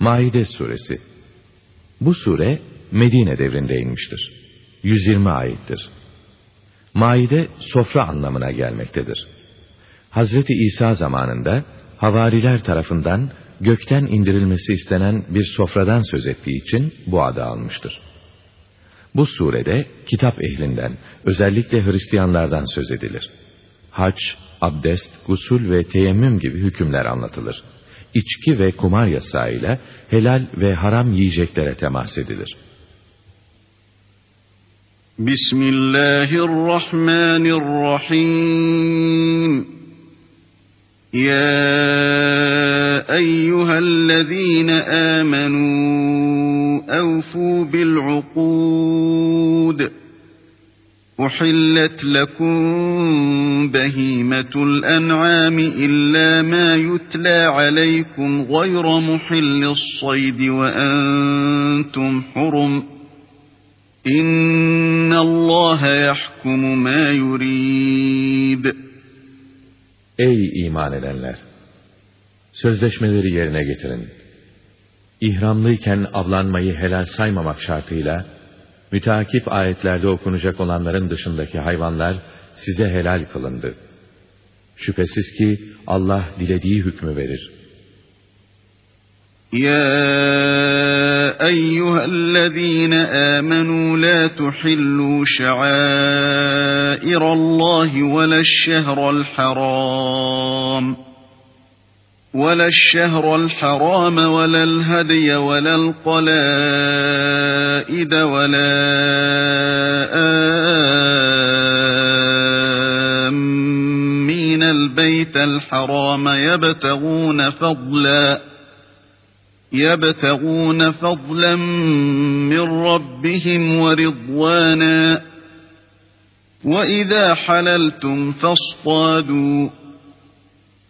Maide suresi Bu sure Medine devrinde inmiştir. 120 ayettir. Maide sofra anlamına gelmektedir. Hazreti İsa zamanında havariler tarafından gökten indirilmesi istenen bir sofradan söz ettiği için bu adı almıştır. Bu surede kitap ehlinden, özellikle Hristiyanlardan söz edilir. Hac, abdest, gusul ve teyemmüm gibi hükümler anlatılır içki ve kumar yasağıyla helal ve haram yiyeceklere temas edilir. Bismillahirrahmanirrahim. Ya eyyühellezine amenu evfu bil ukud. احلت لكم بهيمه الانعام الا ما يتلى عليكم غير محل الصيد وانتم حرم ان الله يحكم ما يريد Ey iman edenler! Sözleşmeleri yerine getirin. İhramlıyken avlanmayı helal saymamak şartıyla, müteakip ayetlerde okunacak olanların dışındaki hayvanlar size helal kılındı. Şüphesiz ki Allah dilediği hükmü verir. يا ايها الذين امنوا لا تحلوا شعائر الله ولا الشهر الحرام ولا الشهر الحرام ولا الهدي ولا القلائد ولا آمين. البيت الحرام يبتغون فضلاً يبتغون فضلا من ربهم ورضوانا. وإذا حللتم فاصطادوا.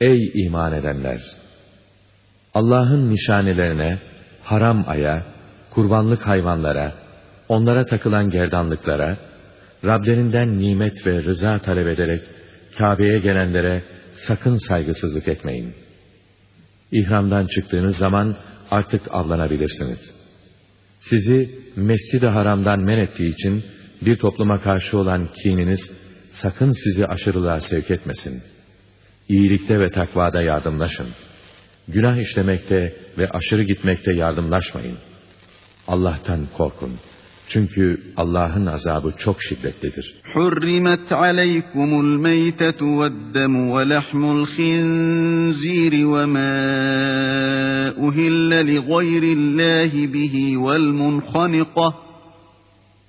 Ey iman edenler! Allah'ın nişanelerine, haram aya, kurbanlık hayvanlara, onlara takılan gerdanlıklara, Rablerinden nimet ve rıza talep ederek Kabe'ye gelenlere sakın saygısızlık etmeyin. İhramdan çıktığınız zaman artık avlanabilirsiniz. Sizi Mescid-i Haram'dan men ettiği için bir topluma karşı olan kininiz sakın sizi aşırılığa sevk etmesin. İyilikte ve takvada yardımlaşın. Günah işlemekte ve aşırı gitmekte yardımlaşmayın. Allah'tan korkun. Çünkü Allah'ın azabı çok şiddetlidir. Hurrimet aleykumul meytetu veddemu ve lahmul khinziri ve ma uhille li gayrillahi bihi vel munhanikah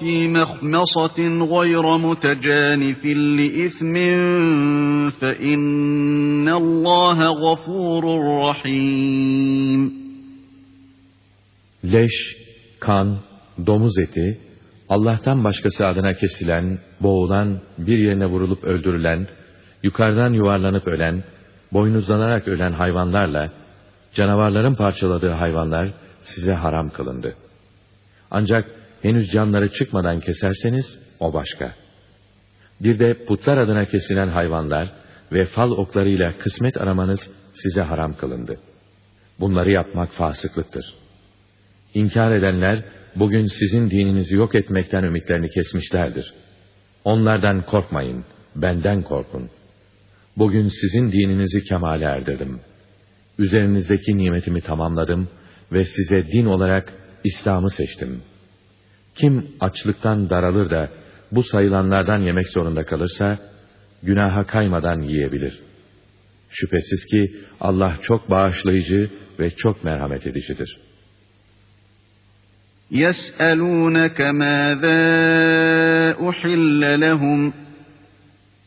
في مخمصة غير متجانف لإثم فإن الله غفور رحيم Leş, kan, domuz eti, Allah'tan başkası adına kesilen, boğulan, bir yerine vurulup öldürülen, yukarıdan yuvarlanıp ölen, boynuzlanarak ölen hayvanlarla, canavarların parçaladığı hayvanlar size haram kılındı. Ancak henüz canları çıkmadan keserseniz o başka. Bir de putlar adına kesilen hayvanlar ve fal oklarıyla kısmet aramanız size haram kılındı. Bunları yapmak fasıklıktır. İnkar edenler bugün sizin dininizi yok etmekten ümitlerini kesmişlerdir. Onlardan korkmayın, benden korkun. Bugün sizin dininizi kemale erdirdim. Üzerinizdeki nimetimi tamamladım ve size din olarak İslam'ı seçtim. Kim açlıktan daralır da bu sayılanlardan yemek zorunda kalırsa, günaha kaymadan yiyebilir. Şüphesiz ki Allah çok bağışlayıcı ve çok merhamet edicidir. يَسْأَلُونَكَ مَاذَا أُحِلَّ لَهُمْ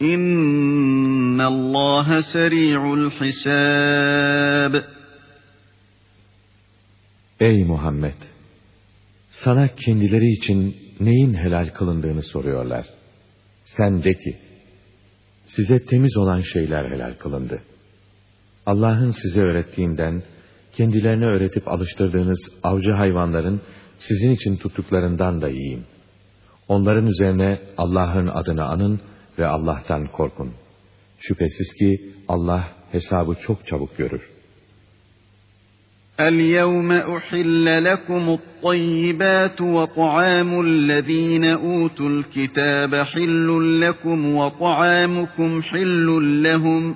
İnna Allah seri'ul hisab. Ey Muhammed! Sana kendileri için neyin helal kılındığını soruyorlar. Sen de ki, size temiz olan şeyler helal kılındı. Allah'ın size öğrettiğinden, kendilerine öğretip alıştırdığınız avcı hayvanların sizin için tuttuklarından da yiyin. Onların üzerine Allah'ın adını anın ve Allah'tan korkun. Şüphesiz ki Allah hesabı çok çabuk görür. اليوم أحل لكم الطيبات وطعام الذين أوتوا الكتاب حل لكم وطعامكم حل لهم ۖ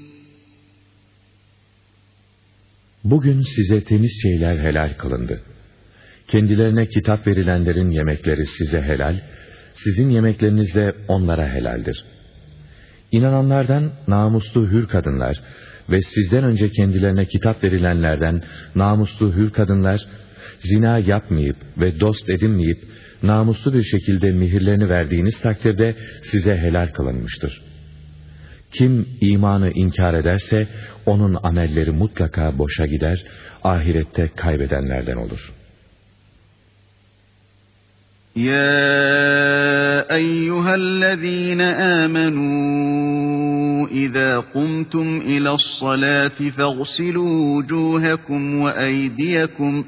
Bugün size temiz şeyler helal kılındı. Kendilerine kitap verilenlerin yemekleri size helal, sizin yemekleriniz de onlara helaldir. İnananlardan namuslu hür kadınlar ve sizden önce kendilerine kitap verilenlerden namuslu hür kadınlar, zina yapmayıp ve dost edinmeyip, namuslu bir şekilde mihirlerini verdiğiniz takdirde size helal kılınmıştır.'' Kim imanı inkar ederse onun amelleri mutlaka boşa gider, ahirette kaybedenlerden olur. Ya eyyühellezîne âmenû izâ kumtum ilas-salâti feğsilû vücûhekum ve eydiyekum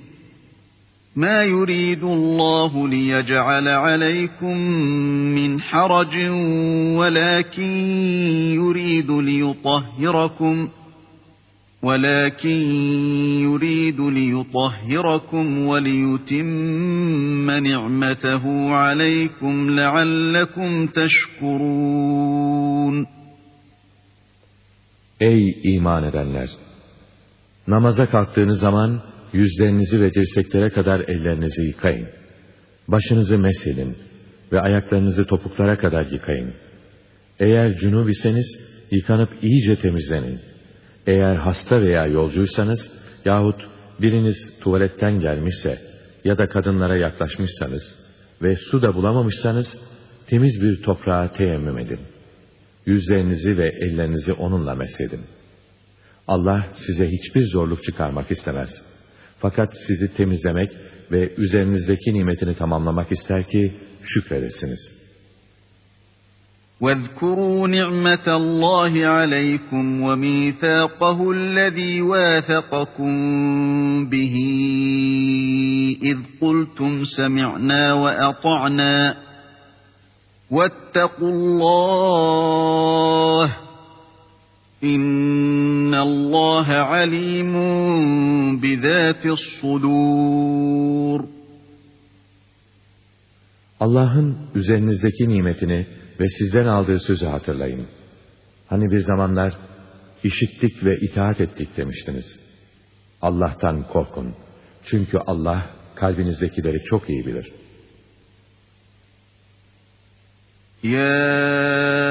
ما يريد الله ليجعل عليكم من حرج ولكن يريد ليطهركم ولكن يريد ليطهركم وليتم نعمته عليكم لعلكم تشكرون Ey iman edenler! Namaza kalktığınız zaman yüzlerinizi ve dirseklere kadar ellerinizi yıkayın. Başınızı mesedin ve ayaklarınızı topuklara kadar yıkayın. Eğer cunub iseniz yıkanıp iyice temizlenin. Eğer hasta veya yolcuysanız yahut biriniz tuvaletten gelmişse ya da kadınlara yaklaşmışsanız ve su da bulamamışsanız temiz bir toprağa teyemmüm edin. Yüzlerinizi ve ellerinizi onunla mesedin. Allah size hiçbir zorluk çıkarmak istemez. Fakat sizi temizlemek ve üzerinizdeki nimetini tamamlamak ister ki şükredesiniz.'' واذكروا نعمة الله عليكم وميثاقه الذي واثقكم به إذ قلتم سمعنا وأطعنا واتقوا الله İnna Allah alimun bizatis sudur. Allah'ın üzerinizdeki nimetini ve sizden aldığı sözü hatırlayın. Hani bir zamanlar işittik ve itaat ettik demiştiniz. Allah'tan korkun. Çünkü Allah kalbinizdekileri çok iyi bilir. Ya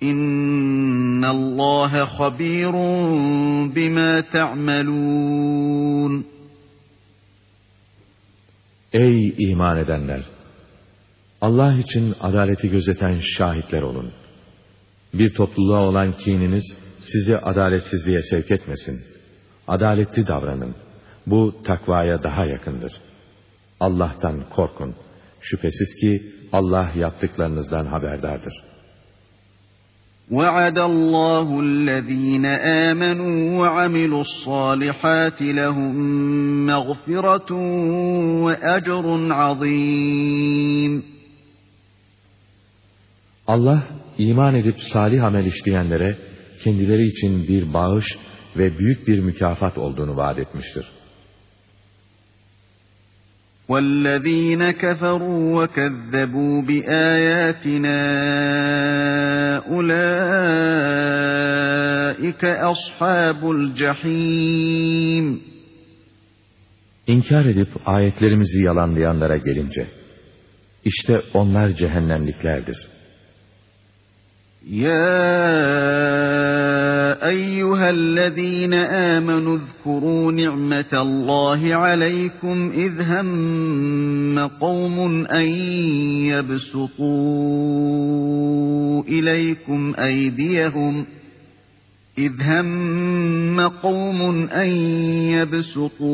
İnna Allah habirun bima ta'malun. Ey iman edenler! Allah için adaleti gözeten şahitler olun. Bir topluluğa olan kininiz sizi adaletsizliğe sevk etmesin. Adaletli davranın. Bu takvaya daha yakındır. Allah'tan korkun. Şüphesiz ki Allah yaptıklarınızdan haberdardır. وعد الله الذين آمنوا وعملوا الصالحات لهم مغفرة وأجر عظيم Allah iman edip salih amel işleyenlere kendileri için bir bağış ve büyük bir mükafat olduğunu vaat etmiştir. وَالَّذ۪ينَ كَفَرُوا وَكَذَّبُوا بِآيَاتِنَا أُولَٰئِكَ أَصْحَابُ الْجَح۪يمِ İnkar edip ayetlerimizi yalanlayanlara gelince, işte onlar cehennemliklerdir. يا ايها الذين امنوا اذكروا نعمه الله عليكم اذ هم قوم ان يبسطوا اليكم ايديهم إذ هم قوم أن يبسطوا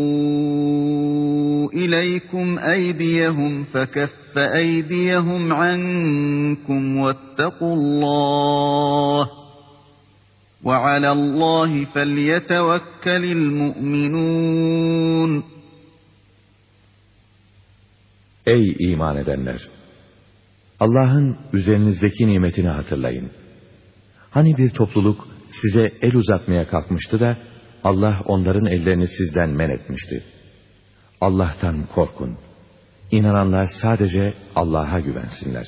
إليكم أيديهم فكف أيديهم عنكم واتقوا الله وعلى الله فليتوكل المؤمنون Ey iman edenler! Allah'ın üzerinizdeki nimetini hatırlayın. Hani bir topluluk size el uzatmaya kalkmıştı da Allah onların ellerini sizden men etmişti. Allah'tan korkun. İnananlar sadece Allah'a güvensinler.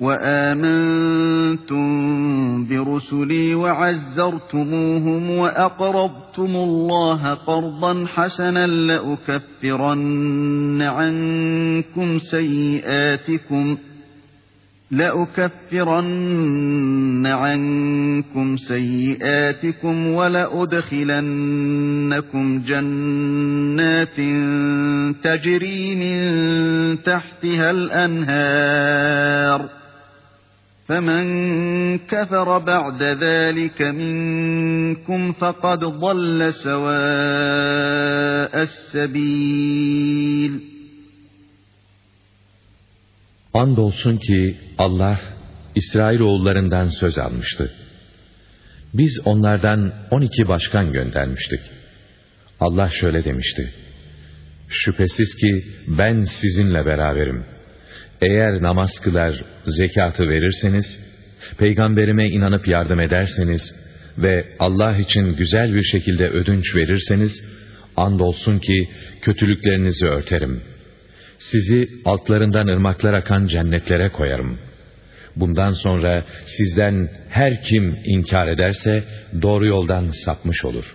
وآمنتم برسلي وعزرتموهم وأقرضتم الله قرضا حسنا لأكفرن عنكم سيئاتكم ۖ لأكفرن عنكم سيئاتكم ولأدخلنكم جنات تجري من تحتها الأنهار فمن كفر بعد ذلك منكم فقد ضل سواء السبيل Andolsun ki Allah İsrailoğullarından söz almıştı. Biz onlardan on iki başkan göndermiştik. Allah şöyle demişti. Şüphesiz ki ben sizinle beraberim. Eğer namaz kılar, zekatı verirseniz, peygamberime inanıp yardım ederseniz ve Allah için güzel bir şekilde ödünç verirseniz, andolsun ki kötülüklerinizi örterim.'' Sizi altlarından ırmaklar akan cennetlere koyarım. Bundan sonra sizden her kim inkar ederse doğru yoldan sapmış olur.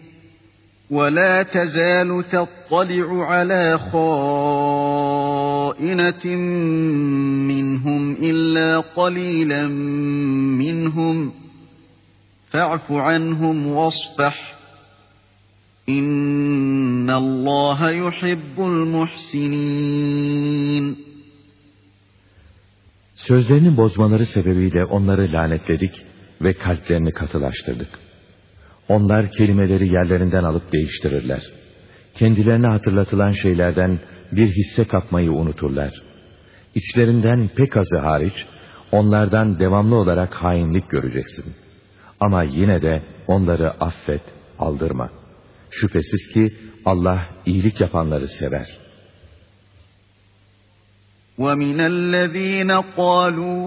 ولا تزال تطلع على خائنة منهم إلا قليلا منهم فاعف عنهم واصفح İnna Allah yuhibbul muhsinin. Sözlerini bozmaları sebebiyle onları lanetledik ve kalplerini katılaştırdık. Onlar kelimeleri yerlerinden alıp değiştirirler. Kendilerine hatırlatılan şeylerden bir hisse kapmayı unuturlar. İçlerinden pek azı hariç, onlardan devamlı olarak hainlik göreceksin. Ama yine de onları affet, aldırma.'' Şüphesiz ki Allah iyilik yapanları sever. وَمِنَ الَّذ۪ينَ قَالُوا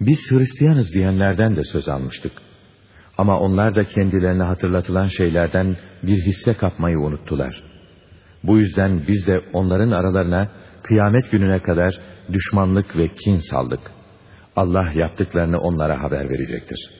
Biz Hristiyanız diyenlerden de söz almıştık. Ama onlar da kendilerine hatırlatılan şeylerden bir hisse kapmayı unuttular.'' Bu yüzden biz de onların aralarına kıyamet gününe kadar düşmanlık ve kin saldık. Allah yaptıklarını onlara haber verecektir.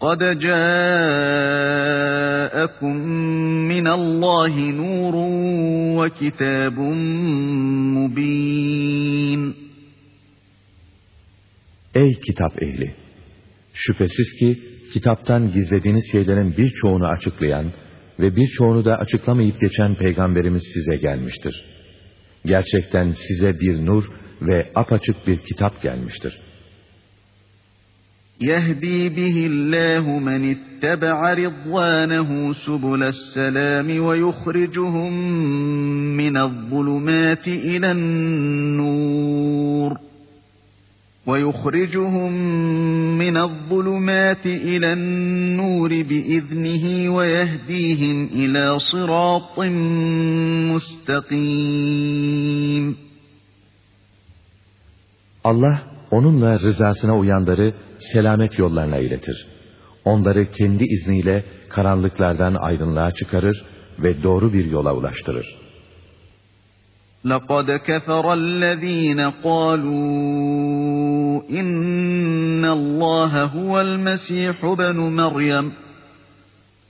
قد جاءكم من الله نور وكتاب مبين Ey kitap ehli! Şüphesiz ki kitaptan gizlediğiniz şeylerin birçoğunu açıklayan ve birçoğunu da açıklamayıp geçen peygamberimiz size gelmiştir. Gerçekten size bir nur ve apaçık bir kitap gelmiştir. يَهْدِي بِهِ اللّٰهُ مَنِ اتَّبَعَ رِضْوَانَهُ سُبُلَ السَّلَامِ وَيُخْرِجُهُمْ مِنَ الظُّلُمَاتِ إِلَى النُّورِ ويخرجهم من الظلمات إلى النور بإذنه ويهديهم إلى صراط مستقيم. Allah onunla rızasına uyanları selamet yollarına iletir. onları kendi izniyle karanlıklardan aydınlığa çıkarır ve doğru bir yola ulaştırır. لَقَدْ كَفَرَ الَّذ۪ينَ قَالُوا اِنَّ اللّٰهَ هُوَ الْمَسِيحُ بَنُ مَرْيَمَ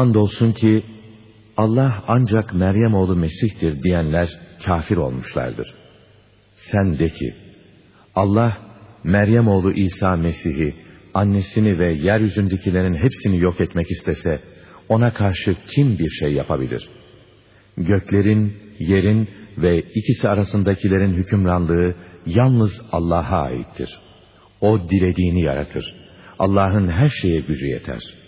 Andolsun ki Allah ancak Meryem oğlu Mesih'tir diyenler kafir olmuşlardır. Sen de ki Allah Meryem oğlu İsa Mesih'i, annesini ve yeryüzündekilerin hepsini yok etmek istese ona karşı kim bir şey yapabilir? Göklerin, yerin ve ikisi arasındakilerin hükümranlığı yalnız Allah'a aittir. O dilediğini yaratır. Allah'ın her şeye gücü yeter.''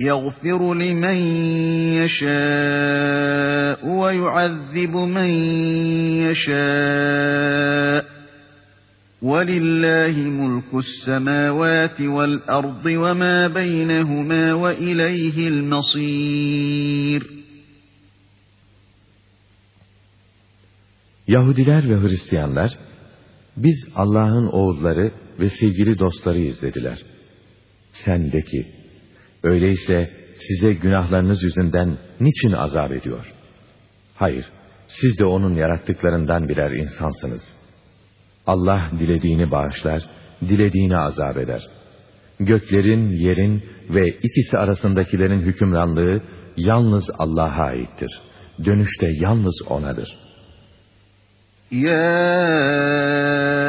يغفر لمن يشاء ويعذب من يشاء ولله ملك السماوات والأرض وما بينهما وإليه المصير Yahudiler ve Hristiyanlar, biz Allah'ın oğulları ve sevgili dostlarıyız dediler. Sen de ki, Öyleyse size günahlarınız yüzünden niçin azap ediyor? Hayır, siz de onun yarattıklarından birer insansınız. Allah dilediğini bağışlar, dilediğini azap eder. Göklerin, yerin ve ikisi arasındakilerin hükümranlığı yalnız Allah'a aittir. Dönüşte yalnız O'nadır. Ya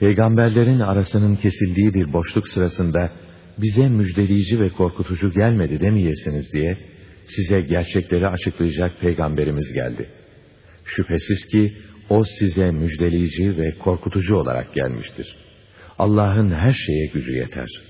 Peygamberlerin arasının kesildiği bir boşluk sırasında bize müjdeleyici ve korkutucu gelmedi demeyesiniz diye size gerçekleri açıklayacak peygamberimiz geldi. Şüphesiz ki o size müjdeleyici ve korkutucu olarak gelmiştir. Allah'ın her şeye gücü yeter.''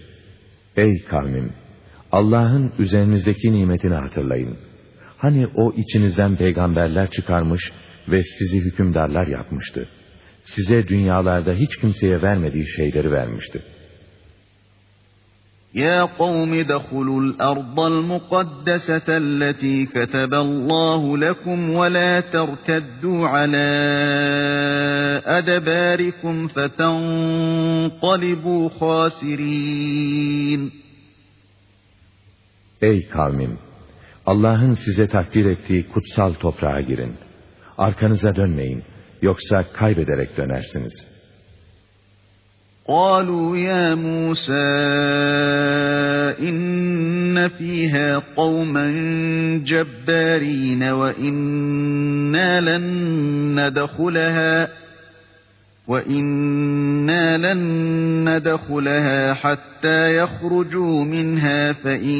Ey kavmim! Allah'ın üzerinizdeki nimetini hatırlayın. Hani o içinizden peygamberler çıkarmış ve sizi hükümdarlar yapmıştı. Size dünyalarda hiç kimseye vermediği şeyleri vermişti. يا قوم ادخلوا الأرض المقدسة التي كتب الله لكم ولا ترتدوا على أدباركم فتنقلبوا خاسرين Ey kavmim! Allah'ın size takdir ettiği kutsal toprağa girin. Arkanıza dönmeyin, yoksa kaybederek dönersiniz.'' قالوا يا موسى إن فيها قوما جبارين وإنا لن ندخلها وإنا لن ندخلها حتى يخرجوا منها فإن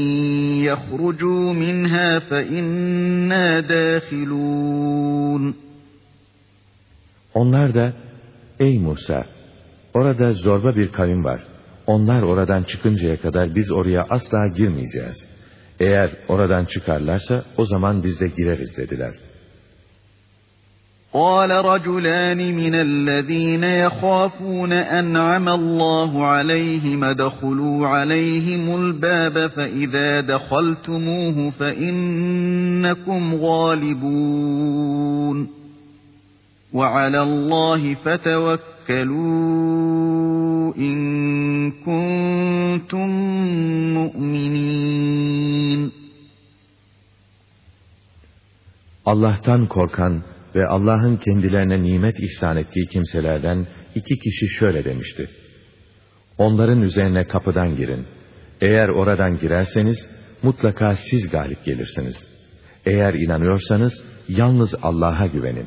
يخرجوا منها فإنا داخلون. Onlar da, ey Musa, orada zorba bir kavim var. Onlar oradan çıkıncaya kadar biz oraya asla girmeyeceğiz. Eğer oradan çıkarlarsa o zaman biz de gireriz dediler. قال رجلان من الذين يخافون أنعم الله عليهم ادخلوا عليهم الباب فإذا دخلتموه فإنكم غالبون وعلى الله فتوكلوا إن كنتم مؤمنين Allah'tan korkan ve Allah'ın kendilerine nimet ihsan ettiği kimselerden iki kişi şöyle demişti. Onların üzerine kapıdan girin. Eğer oradan girerseniz mutlaka siz galip gelirsiniz. Eğer inanıyorsanız yalnız Allah'a güvenin.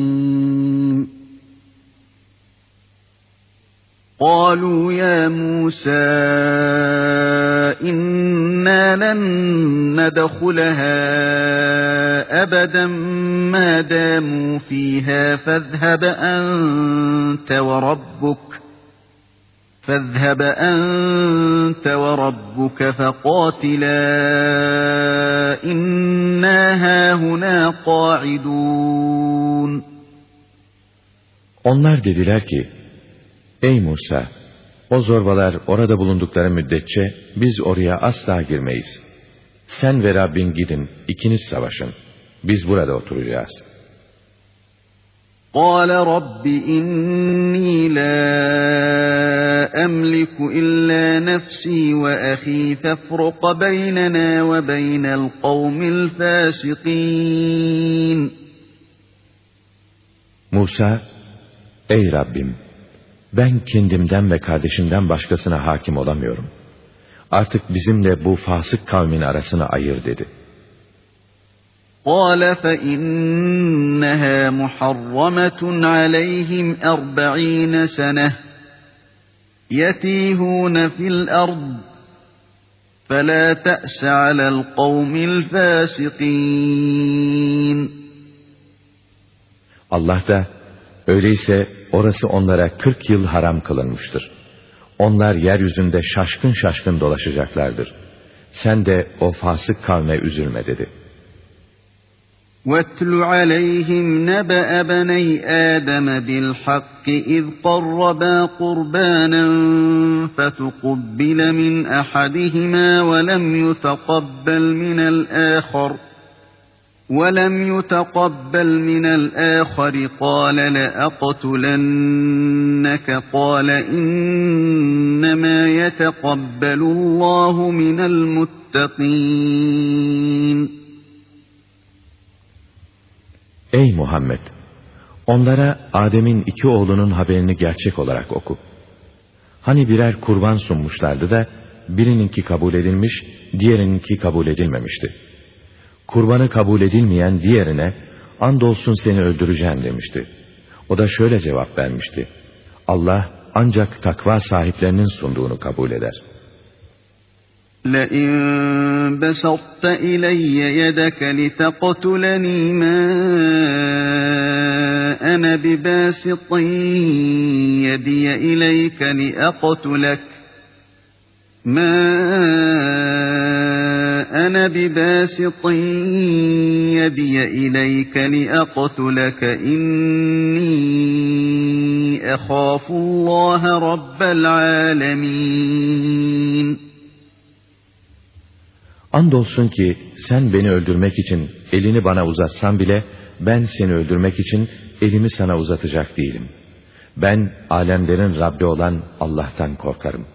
قالوا يا موسى إنا لن ندخلها أبدا ما داموا فيها فاذهب أنت وربك فاذهب أنت وربك فقاتلا إنا هاهنا قاعدون Onlar dediler ki, Ey Musa! O zorbalar orada bulundukları müddetçe biz oraya asla girmeyiz. Sen ve Rabbin gidin, ikiniz savaşın. Biz burada oturacağız. قال رب إني لا أملك إلا نفسي وأخي فافرق بيننا وبين القوم الفاسقين Musa, Ey Rabbim! Ben kendimden ve kardeşimden başkasına hakim olamıyorum. Artık bizimle bu fasık kavmin arasını ayır dedi. قال فإنها محرمة عليهم أربعين سنة يتيهون في الأرض فلا تأس على القوم الفاسقين Allah da öyleyse orası onlara 40 yıl haram kılınmıştır. Onlar yeryüzünde şaşkın şaşkın dolaşacaklardır. Sen de o fasık kavme üzülme dedi. واتل عليهم نبأ بني آدم بالحق إذ قربا قربانا فتقبل من أحدهما ولم يتقبل من الآخر ولم يتقبل من الآخر قال لأقتلنك قال إنما يتقبل الله من المتقين Ey Muhammed! Onlara Adem'in iki oğlunun haberini gerçek olarak oku. Hani birer kurban sunmuşlardı da birininki kabul edilmiş, diğerininki kabul edilmemişti. Kurbanı kabul edilmeyen diğerine andolsun seni öldüreceğim demişti. O da şöyle cevap vermişti. Allah ancak takva sahiplerinin sunduğunu kabul eder.'' لئن بسطت إلي يدك لتقتلني ما أنا بباسط يدي إليك لأقتلك ما أنا بباسط يدي إليك لأقتلك إني أخاف الله رب العالمين Andolsun ki sen beni öldürmek için elini bana uzatsan bile ben seni öldürmek için elimi sana uzatacak değilim. Ben alemlerin Rabbi olan Allah'tan korkarım.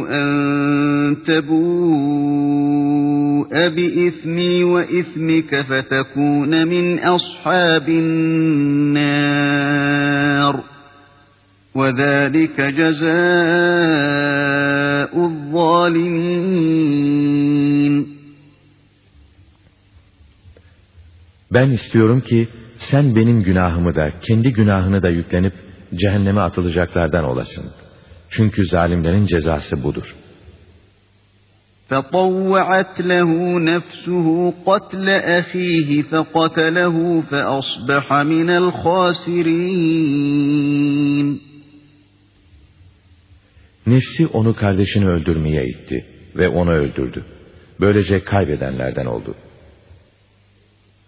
إن تبوء بإثمي وإثمك فتكون من أصحاب النار وذلك جزاء الظالمين Ben istiyorum ki sen benim günahımı da kendi günahını da yüklenip cehenneme atılacaklardan olasın. Çünkü zalimlerin cezası budur. فطوعت له نفسه قتل أخيه فقتله فأصبح من الخاسرين Nefsi onu kardeşini öldürmeye itti ve onu öldürdü. Böylece kaybedenlerden oldu.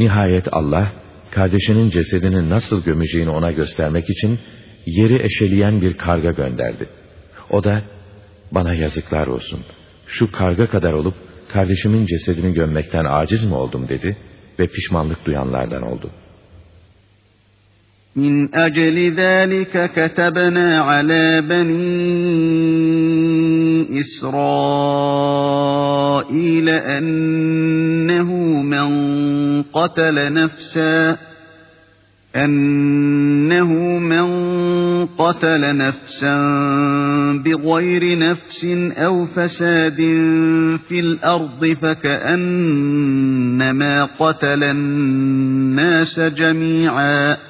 Nihayet Allah, kardeşinin cesedini nasıl gömeceğini ona göstermek için yeri eşeleyen bir karga gönderdi. O da, bana yazıklar olsun, şu karga kadar olup kardeşimin cesedini gömmekten aciz mi oldum dedi ve pişmanlık duyanlardan oldu. Min eceli zâlike ketebnâ alâ benî İsrail ennehu men قتل نفسا أنه من قتل نفسا بغير نفس أو فساد في الأرض فكأنما قتل الناس جميعا.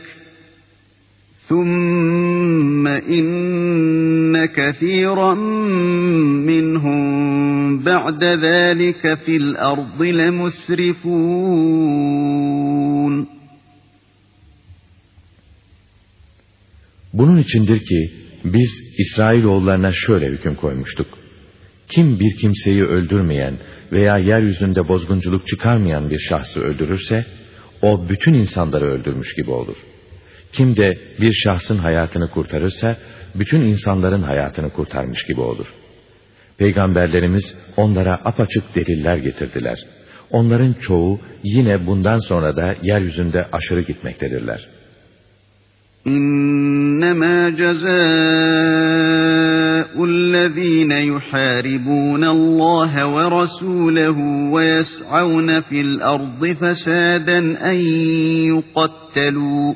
ثم إن كثيرا منهم بعد ذلك في الأرض لمسرفون Bunun içindir ki biz İsrailoğullarına şöyle hüküm koymuştuk. Kim bir kimseyi öldürmeyen veya yeryüzünde bozgunculuk çıkarmayan bir şahsı öldürürse, o bütün insanları öldürmüş gibi olur.'' Kim de bir şahsın hayatını kurtarırsa, bütün insanların hayatını kurtarmış gibi olur. Peygamberlerimiz onlara apaçık deliller getirdiler. Onların çoğu yine bundan sonra da yeryüzünde aşırı gitmektedirler. İnnemâ cezâ'ullezîne yuhâribûnallâhe ve rasûlehu ve yes'avne fil ardı fesâden en yukattelû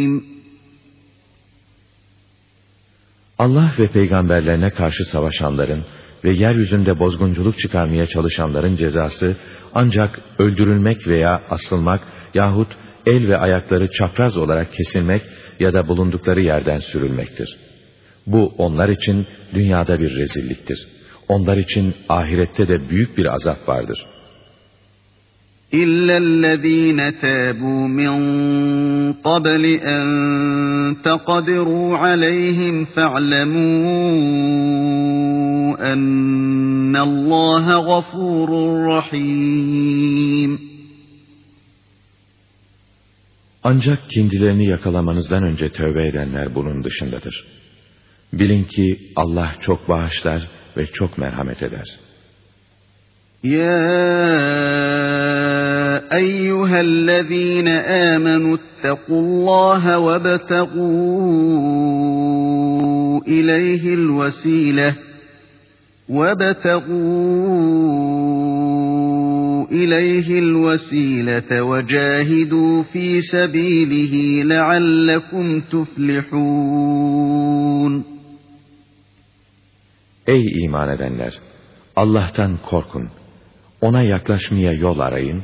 Allah ve peygamberlerine karşı savaşanların ve yeryüzünde bozgunculuk çıkarmaya çalışanların cezası ancak öldürülmek veya asılmak yahut el ve ayakları çapraz olarak kesilmek ya da bulundukları yerden sürülmektir. Bu onlar için dünyada bir rezilliktir. Onlar için ahirette de büyük bir azap vardır.'' إلا الذين تابوا من قبل أن تقدروا عليهم فاعلموا أن الله غفور رحيم Ancak kendilerini yakalamanızdan önce tövbe edenler bunun dışındadır. Bilin ki Allah çok bağışlar ve çok merhamet eder.'' يا أيها الذين آمنوا اتقوا الله وابتغوا إليه الوسيلة وابتغوا إليه الوسيلة وجاهدوا في سبيله لعلكم تفلحون Ey iman edenler! Allah'tan korkun. Ona yaklaşmaya yol arayın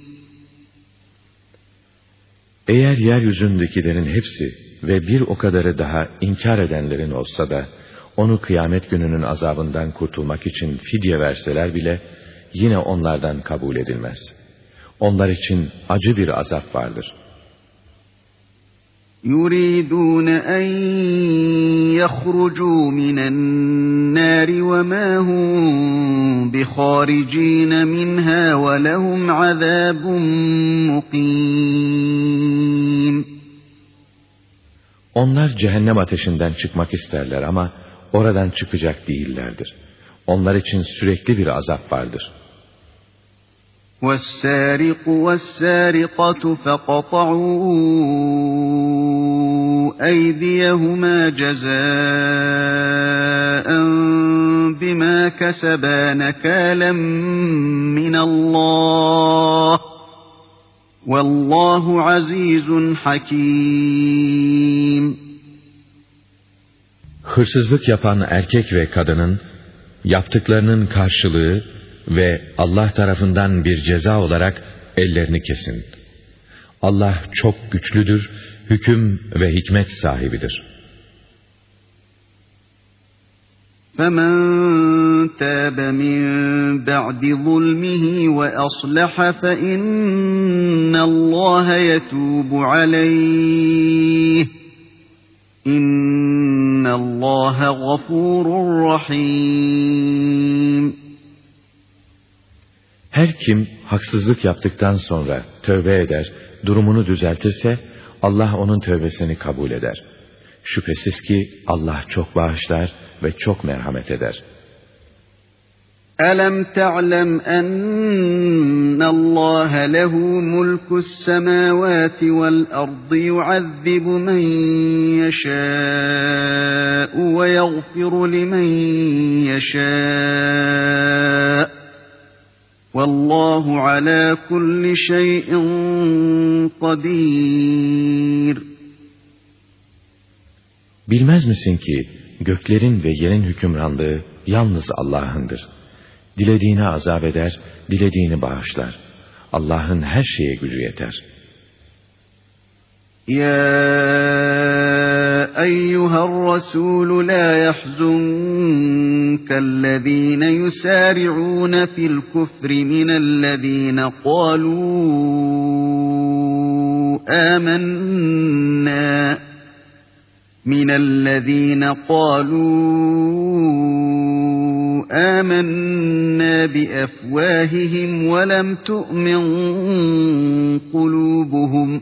Eğer yeryüzündekilerin hepsi ve bir o kadarı daha inkar edenlerin olsa da, onu kıyamet gününün azabından kurtulmak için fidye verseler bile, yine onlardan kabul edilmez. Onlar için acı bir azap vardır.'' يريدون أن يخرجوا من النار وما هم بخارجين منها ولهم عذاب مقيم Onlar cehennem ateşinden çıkmak isterler ama oradan çıkacak değillerdir. Onlar için sürekli bir azap vardır. وَالسَّارِقُ وَالسَّارِقَةُ فَقَطَعُوا أَيْدِيَهُمَا جَزَاءً بِمَا كَسَبَا نَكَالًا مِّنَ اللّٰهِ وَاللّٰهُ عَز۪يزٌ حَك۪يمٌ Hırsızlık yapan erkek ve kadının yaptıklarının karşılığı ve Allah tarafından bir ceza olarak ellerini kesin. Allah çok güçlüdür, hüküm ve hikmet sahibidir. فَمَنْ تَابَ مِنْ بَعْدِ ظُلْمِهِ وَأَصْلَحَ فَإِنَّ اللّٰهَ يَتُوبُ عَلَيْهِ إِنَّ اللّٰهَ غَفُورٌ رَحِيمٌ Her kim haksızlık yaptıktan sonra tövbe eder, durumunu düzeltirse Allah onun tövbesini kabul eder. Şüphesiz ki Allah çok bağışlar ve çok merhamet eder. أَلَمْ تَعْلَمْ أَنَّ اللّٰهَ لَهُ مُلْكُ السَّمَاوَاتِ وَالْأَرْضِ يُعَذِّبُ مَنْ يَشَاءُ وَيَغْفِرُ لِمَنْ يَشَاءُ Vallahu ala kulli şeyin kadir. Bilmez misin ki göklerin ve yerin hükümranlığı yalnız Allah'ındır. Dilediğini azap eder, dilediğini bağışlar. Allah'ın her şeye gücü yeter. Ya أيها الرسول لا يحزنك الذين يسارعون في الكفر من الذين قالوا آمنا من الذين قالوا آمنا بأفواههم ولم تؤمن قلوبهم ۖ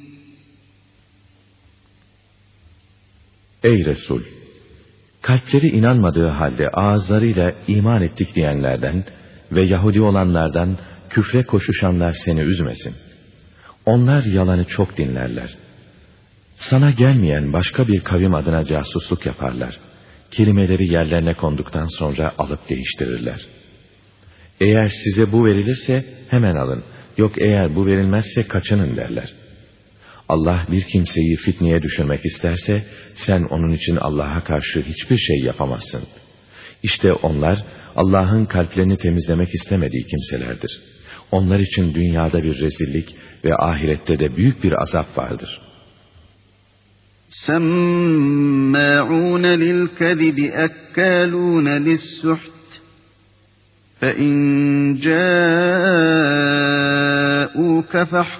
Ey Resul! Kalpleri inanmadığı halde ağızlarıyla iman ettik diyenlerden ve Yahudi olanlardan küfre koşuşanlar seni üzmesin. Onlar yalanı çok dinlerler. Sana gelmeyen başka bir kavim adına casusluk yaparlar. Kelimeleri yerlerine konduktan sonra alıp değiştirirler. Eğer size bu verilirse hemen alın. Yok eğer bu verilmezse kaçının derler. Allah bir kimseyi fitneye düşürmek isterse sen onun için Allah'a karşı hiçbir şey yapamazsın. İşte onlar Allah'ın kalplerini temizlemek istemediği kimselerdir. Onlar için dünyada bir rezillik ve ahirette de büyük bir azap vardır. سَمَّاعُونَ لِلْكَذِبِ اَكَّالُونَ لِلسُّحْتِ فَاِنْ جَاءُوكَ فَاحْكُمْ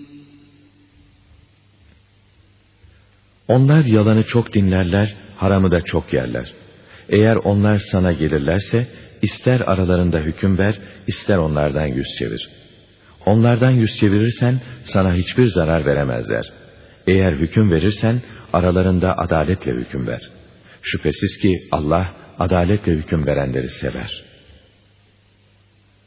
Onlar yalanı çok dinlerler, haramı da çok yerler. Eğer onlar sana gelirlerse, ister aralarında hüküm ver, ister onlardan yüz çevir. Onlardan yüz çevirirsen, sana hiçbir zarar veremezler. Eğer hüküm verirsen, aralarında adaletle hüküm ver. Şüphesiz ki Allah, adaletle hüküm verenleri sever.''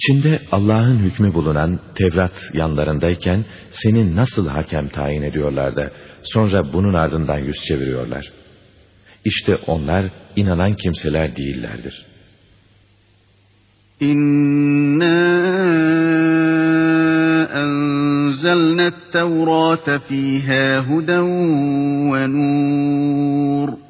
İçinde Allah'ın hükmü bulunan Tevrat yanlarındayken senin nasıl hakem tayin ediyorlar da sonra bunun ardından yüz çeviriyorlar. İşte onlar inanan kimseler değillerdir. İnna tevrate fîhâ huden ve nur.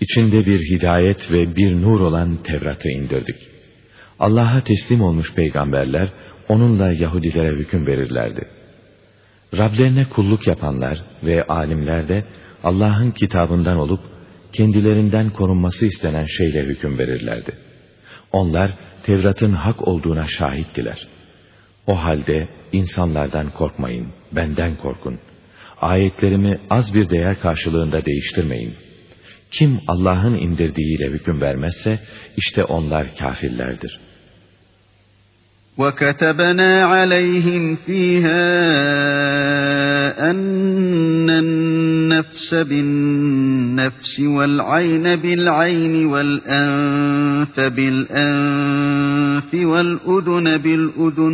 içinde bir hidayet ve bir nur olan Tevrat'ı indirdik. Allah'a teslim olmuş peygamberler onunla Yahudilere hüküm verirlerdi. Rablerine kulluk yapanlar ve alimler de Allah'ın kitabından olup kendilerinden korunması istenen şeyle hüküm verirlerdi. Onlar Tevrat'ın hak olduğuna şahittiler. O halde insanlardan korkmayın, benden korkun. Ayetlerimi az bir değer karşılığında değiştirmeyin.'' Kim Allah'ın indirdiğiyle hüküm vermezse işte onlar kafirlerdir. وَكَتَبْنَا عَلَيْهِمْ فِيهَا أَنَّ النَّفْسَ بِالنَّفْسِ وَالْعَيْنَ بِالْعَيْنِ وَالْأَنْفَ بِالْأَنْفِ وَالْأُذُنَ بِالْأُذُنِ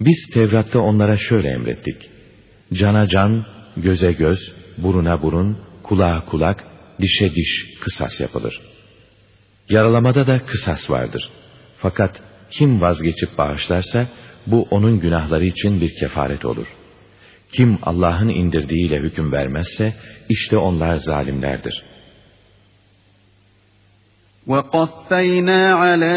Biz Tevrat'ta onlara şöyle emrettik. Cana can, göze göz, buruna burun, kulağa kulak, dişe diş kısas yapılır. Yaralamada da kısas vardır. Fakat kim vazgeçip bağışlarsa bu onun günahları için bir kefaret olur. Kim Allah'ın indirdiğiyle hüküm vermezse işte onlar zalimlerdir. وَقَفَّيْنَا عَلَى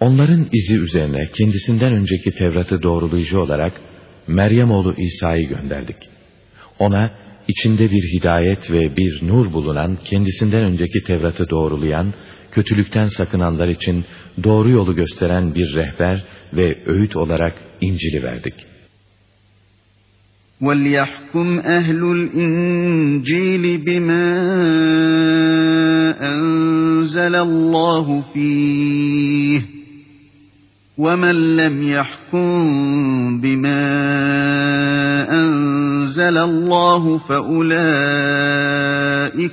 Onların izi üzerine kendisinden önceki Tevrat'ı doğrulayıcı olarak Meryem oğlu İsa'yı gönderdik. Ona içinde bir hidayet ve bir nur bulunan, kendisinden önceki Tevrat'ı doğrulayan, kötülükten sakınanlar için doğru yolu gösteren bir rehber ve öğüt olarak İncil'i verdik. وَلْيَحْكُمْ أَهْلُ الْإِنْجِيلِ بِمَا أَنْزَلَ اللّٰهُ فِيهِ وَمَنْ لَمْ يَحْكُمْ بِمَا أَنْزَلَ اللّٰهُ فَأُولَٰئِكَ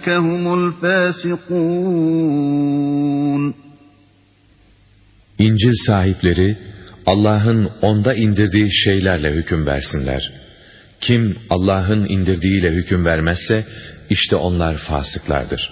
هُمُ الْفَاسِقُونَ İncil sahipleri Allah'ın onda indirdiği şeylerle hüküm versinler. Kim Allah'ın indirdiğiyle hüküm vermezse işte onlar fasıklardır.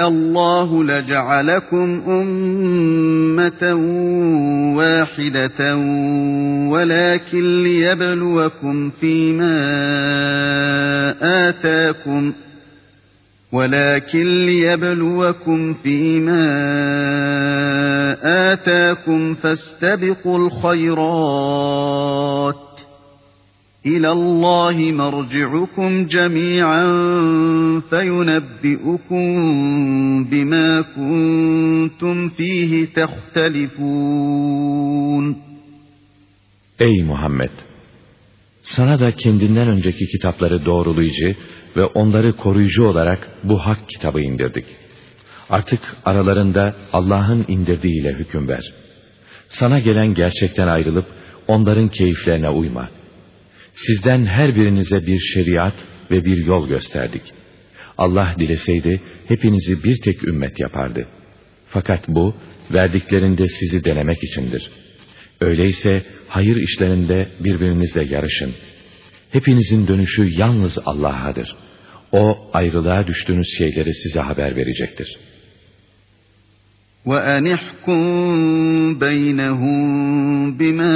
اللّٰهُ لَجَعَلَكُمْ أُمَّةً وَاحِدَةً وَلَكِنْ لِيَبْلُوَكُمْ فِيمَا آتَاكُمْ ولكن ليبلوكم فيما آتاكم فاستبقوا الخيرات İlâ Allâhi merci'ukum cemî'an feyunebbi'ukum bimâ kuntum fîhi tehtelifûn. Ey Muhammed! Sana da kendinden önceki kitapları doğrulayıcı ve onları koruyucu olarak bu hak kitabı indirdik. Artık aralarında Allah'ın indirdiğiyle hüküm ver. Sana gelen gerçekten ayrılıp onların keyiflerine uyma.'' Sizden her birinize bir şeriat ve bir yol gösterdik. Allah dileseydi hepinizi bir tek ümmet yapardı. Fakat bu verdiklerinde sizi denemek içindir. Öyleyse hayır işlerinde birbirinizle yarışın. Hepinizin dönüşü yalnız Allah'adır. O ayrılığa düştüğünüz şeyleri size haber verecektir. وَاَنِحْكُمْ بَيْنَهُمْ بِمَا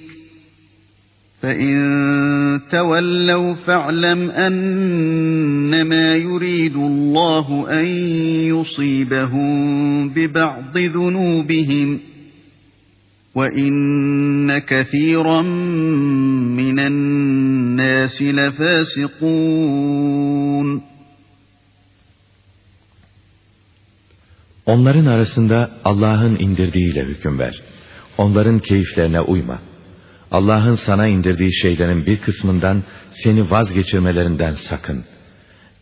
فَاِنْ تَوَلَّوْا فَاعْلَمْ اَنَّمَا يُرِيدُ اللّٰهُ اَنْ يُصِيبَهُمْ بِبَعْضِ ذُنُوبِهِمْ وَإِنَّ كَثِيرًا مِنَ النَّاسِ لَفَاسِقُونَ Onların arasında Allah'ın indirdiğiyle hüküm ver. Onların keyiflerine uyma. Allah'ın sana indirdiği şeylerin bir kısmından seni vazgeçirmelerinden sakın.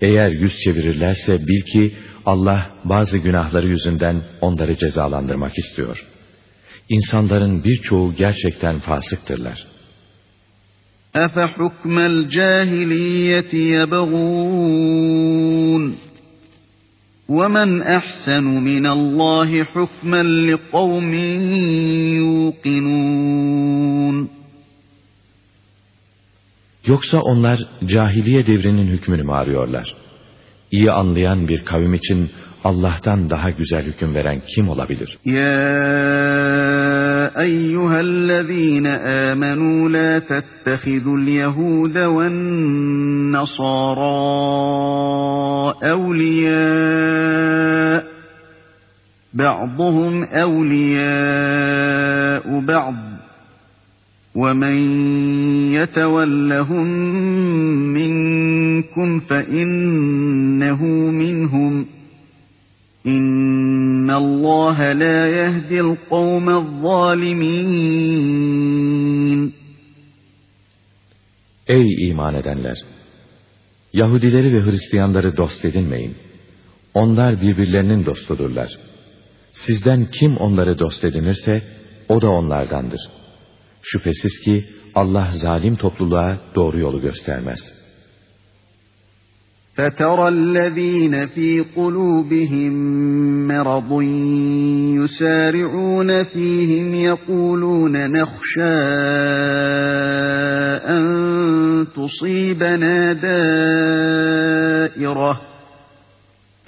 Eğer yüz çevirirlerse bil ki Allah bazı günahları yüzünden onları cezalandırmak istiyor. İnsanların birçoğu gerçekten fasıktırlar. أَفَحُكْمَ الْجَاهِلِيَّةِ يَبَغُونَ وَمَنْ أَحْسَنُ مِنَ اللّٰهِ حُكْمًا لِقَوْمٍ يُوقِنُونَ Yoksa onlar cahiliye devrinin hükmünü mü arıyorlar? İyi anlayan bir kavim için Allah'tan daha güzel hüküm veren kim olabilir? Ya eyyühellezîne âmenû la tettehidul yehûde ven nasara evliyâ ba'duhum evliyâ'u ba'd وَمَنْ يَتَوَلَّهُمْ مِنْكُمْ فَإِنَّهُ مِنْهُمْ İnna Allah la yehdil kavmez zalimin. Ey iman edenler! Yahudileri ve Hristiyanları dost edinmeyin. Onlar birbirlerinin dostudurlar. Sizden kim onları dost edinirse, o da onlardandır. Şüphesiz ki Allah zalim topluluğa doğru yolu göstermez.'' فترى الذين في قلوبهم مرض يسارعون فيهم يقولون نخشى أن تصيبنا دائرة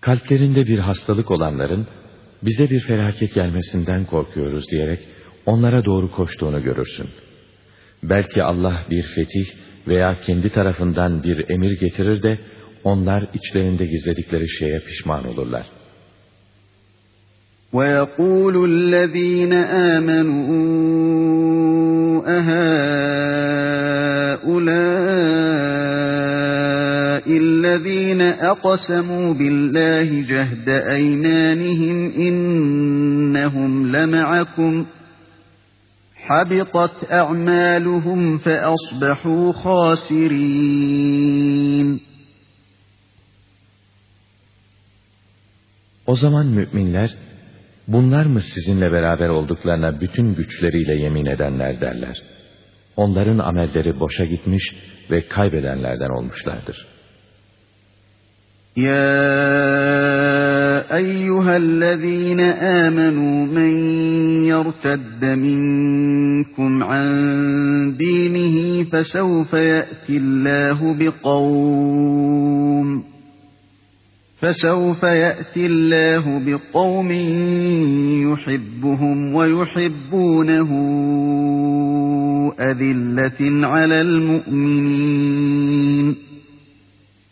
Kalplerinde bir hastalık olanların bize bir felaket gelmesinden korkuyoruz diyerek onlara doğru koştuğunu görürsün. Belki Allah bir fetih veya kendi tarafından bir emir getirir de onlar içlerinde gizledikleri şeye pişman olurlar. وَيَقُولُ الَّذ۪ينَ آمَنُوا أَهَٰؤُلَاءِ الَّذ۪ينَ أَقْسَمُوا بِاللّٰهِ جَهْدَ اَيْمَانِهِمْ اِنَّهُمْ لَمَعَكُمْ حَبِطَتْ اَعْمَالُهُمْ فَأَصْبَحُوا خَاسِرِينَ O zaman müminler, bunlar mı sizinle beraber olduklarına bütün güçleriyle yemin edenler derler. Onların amelleri boşa gitmiş ve kaybedenlerden olmuşlardır. يا أيها الذين آمنوا من يرتد منكم عن دينه فسوف يأتي الله بقوم فسوف يأتي الله بقوم يحبهم ويحبونه أذلة على المؤمنين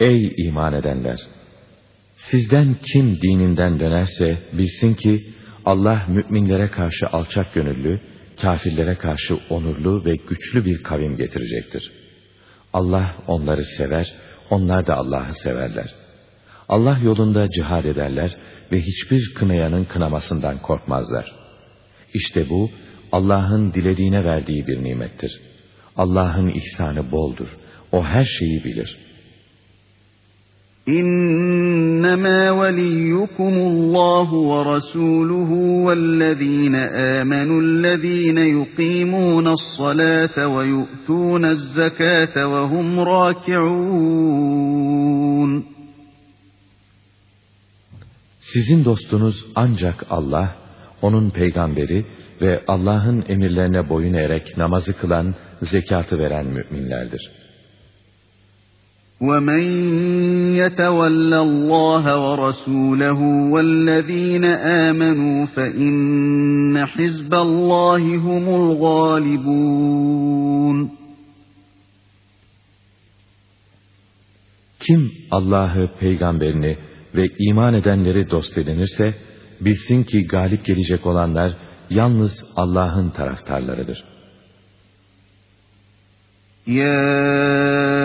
Ey iman edenler! Sizden kim dininden dönerse bilsin ki Allah müminlere karşı alçak gönüllü, kafirlere karşı onurlu ve güçlü bir kavim getirecektir. Allah onları sever onlar da Allah'ı severler. Allah yolunda cihad ederler ve hiçbir kınayanın kınamasından korkmazlar. İşte bu Allah'ın dilediğine verdiği bir nimettir. Allah'ın ihsanı boldur. O her şeyi bilir. İnnemâ veliyyukumullahu ve rasûluhu vellezîne âmenüllezîne yuqîmûne's-salâte ve yu'tûne'z-zekâte ve hum râki'ûn. Sizin dostunuz ancak Allah, onun peygamberi ve Allah'ın emirlerine boyun eğerek namazı kılan, zekatı veren müminlerdir. وَمَنْ يَتَوَلَّ اللّٰهَ وَرَسُولَهُ وَالَّذ۪ينَ آمَنُوا فَاِنَّ حِزْبَ اللّٰهِ هُمُ الْغَالِبُونَ Kim Allah'ı, peygamberini ve iman edenleri dost edinirse, bilsin ki galip gelecek olanlar yalnız Allah'ın taraftarlarıdır. Ya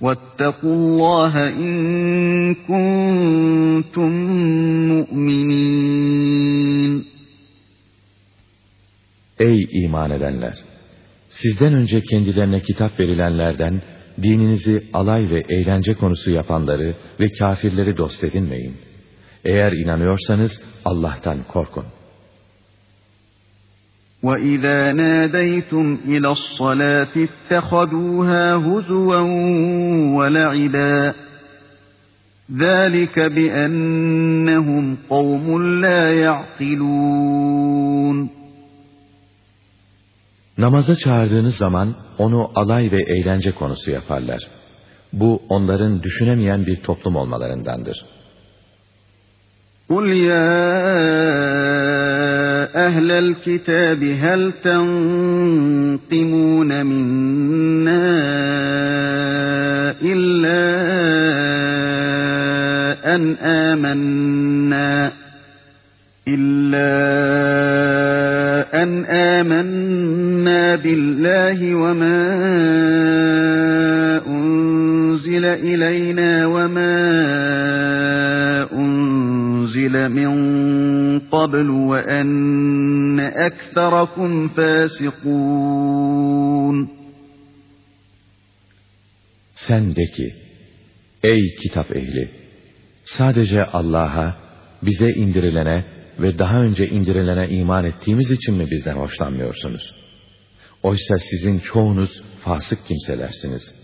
واتقوا الله إن كنتم مؤمنين Ey iman edenler! Sizden önce kendilerine kitap verilenlerden dininizi alay ve eğlence konusu yapanları ve kafirleri dost edinmeyin. Eğer inanıyorsanız Allah'tan korkun. وَإِذَا نَادَيْتُمْ إِلَى الصَّلَاةِ اتَّخَذُوهَا هُزُوًا وَلَعِبًا ذَٰلِكَ بِأَنَّهُمْ قَوْمٌ لَا يَعْقِلُونَ Namaza çağırdığınız zaman onu alay ve eğlence konusu yaparlar. Bu onların düşünemeyen bir toplum olmalarındandır. قُلْ يَا أهل الكتاب هل تنقمون منا إلا أن آمنا إلا أن آمنا بالله وما أنزل إلينا وما أنزل من قبل وأن أكثركم فاسقون Sen de ki, ey kitap ehli! Sadece Allah'a, bize indirilene ve daha önce indirilene iman ettiğimiz için mi bizden hoşlanmıyorsunuz? Oysa sizin çoğunuz fasık kimselersiniz.''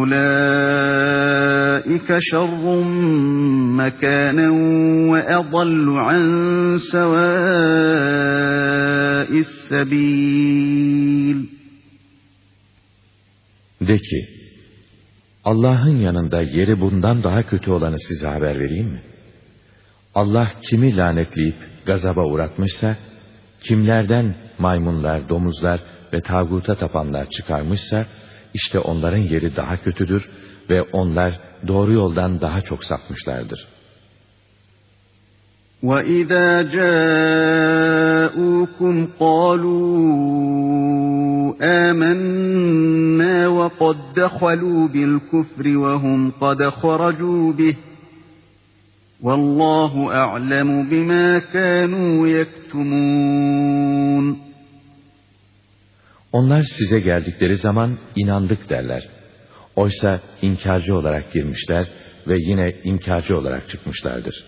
Ulaika şerrun mekanen ve adallu an sevâis sebil. De ki, Allah'ın yanında yeri bundan daha kötü olanı size haber vereyim mi? Allah kimi lanetleyip gazaba uğratmışsa, kimlerden maymunlar, domuzlar ve tağuta tapanlar çıkarmışsa, işte onların yeri daha kötüdür ve onlar doğru yoldan daha çok sapmışlardır. وَإِذَا جَاءُوكُمْ قَالُوا آمَنَّا وَقَدْ دَخَلُوا بِالْكُفْرِ وَهُمْ قَدْ خَرَجُوا بِهِ وَاللّٰهُ أَعْلَمُ بِمَا كَانُوا يَكْتُمُونَ onlar size geldikleri zaman inandık derler. Oysa inkarcı olarak girmişler ve yine inkarcı olarak çıkmışlardır.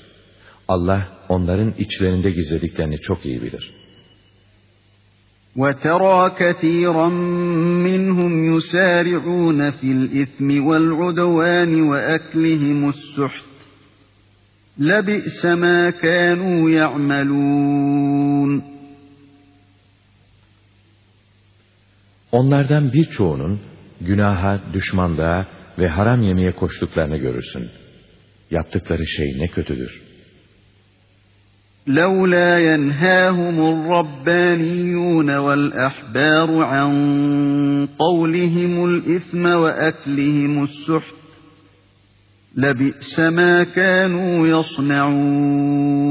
Allah onların içlerinde gizlediklerini çok iyi bilir. وَتَرَى كَثِيرًا مِّنْهُمْ يُسَارِعُونَ فِي الْإِثْمِ وَالْعُدْوَانِ وَأَكْلِهِمُ السُّحْتِ لَبِئْسَ مَا كَانُوا يَعْمَلُونَ Onlardan birçoğunun günaha, düşmanlığa ve haram yemeye koştuklarını görürsün. Yaptıkları şey ne kötüdür. لولا ينهاهم الربانيون والأحبار عن قولهم الإثم وأكلهم السحت لبئس ما كانوا يصنعون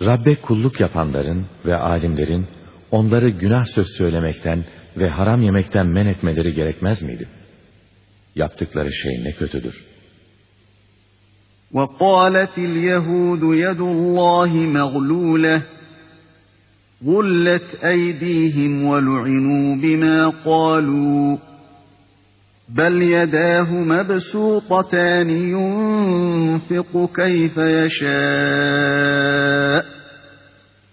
Rabbe kulluk yapanların ve alimlerin onları günah söz söylemekten ve haram yemekten men etmeleri gerekmez miydi? Yaptıkları şey ne kötüdür. وَقَالَتِ الْيَهُودُ يَدُ اللّٰهِ مَغْلُولَةٌ غُلَّتْ أَيْدِيهِمْ وَلُعِنُوا بِمَا قَالُوا بَلْ يَدَاهُ مَبْسُوطَتَانِ يُنْفِقُ كَيْفَ يَشَاءُ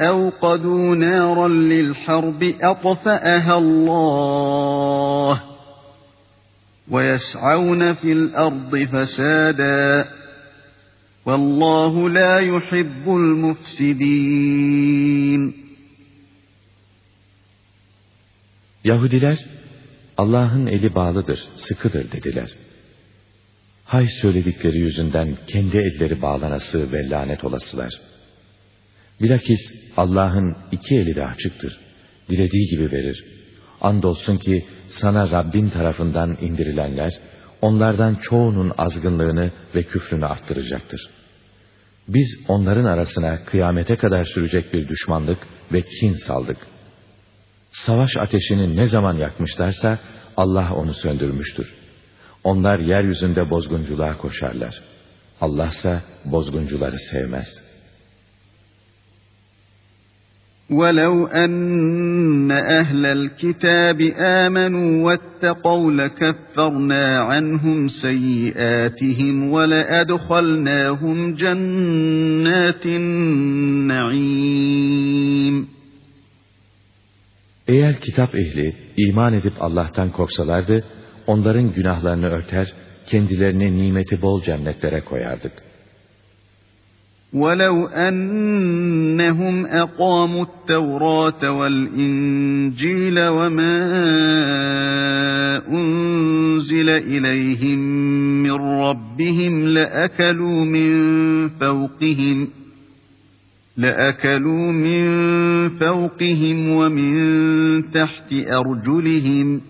أوقدوا نارا للحرب أطفأها الله ويسعون في الأرض فسادا والله لا يحب المفسدين Yahudiler Allah'ın eli bağlıdır, sıkıdır dediler. Hay söyledikleri yüzünden kendi elleri bağlanası ve lanet olasılar.'' Bilakis Allah'ın iki eli de açıktır. Dilediği gibi verir. Andolsun ki sana Rabbin tarafından indirilenler, onlardan çoğunun azgınlığını ve küfrünü arttıracaktır. Biz onların arasına kıyamete kadar sürecek bir düşmanlık ve kin saldık. Savaş ateşini ne zaman yakmışlarsa Allah onu söndürmüştür. Onlar yeryüzünde bozgunculuğa koşarlar. Allah ise bozguncuları sevmez.'' ولو أن أهل الكتاب آمنوا واتقوا لكفرنا عنهم سيئاتهم ولأدخلناهم جنات النعيم Eğer kitap ehli iman edip Allah'tan korksalardı, onların günahlarını örter, kendilerini nimeti bol cennetlere koyardık. ولو انهم اقاموا التوراه والانجيل وما انزل اليهم من ربهم لاكلوا من فوقهم لاكلوا من فوقهم ومن تحت ارجلهم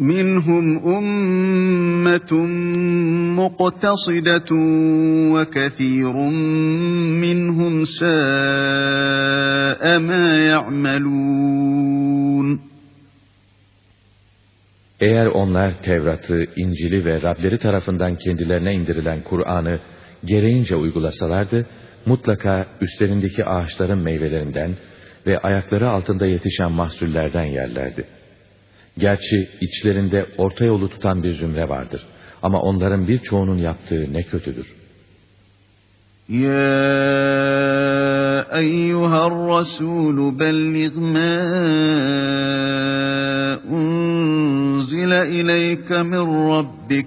minhum ummetun muqtasidatun ve kathirun minhum sa'e ma ya'melun. Eğer onlar Tevrat'ı, İncil'i ve Rableri tarafından kendilerine indirilen Kur'an'ı gereğince uygulasalardı, mutlaka üstlerindeki ağaçların meyvelerinden ve ayakları altında yetişen mahsullerden yerlerdi.'' Gerçi içlerinde orta yolu tutan bir zümre vardır. Ama onların birçoğunun yaptığı ne kötüdür. Ya eyyuhar rasul belliğ ma unzile ileyke min rabbik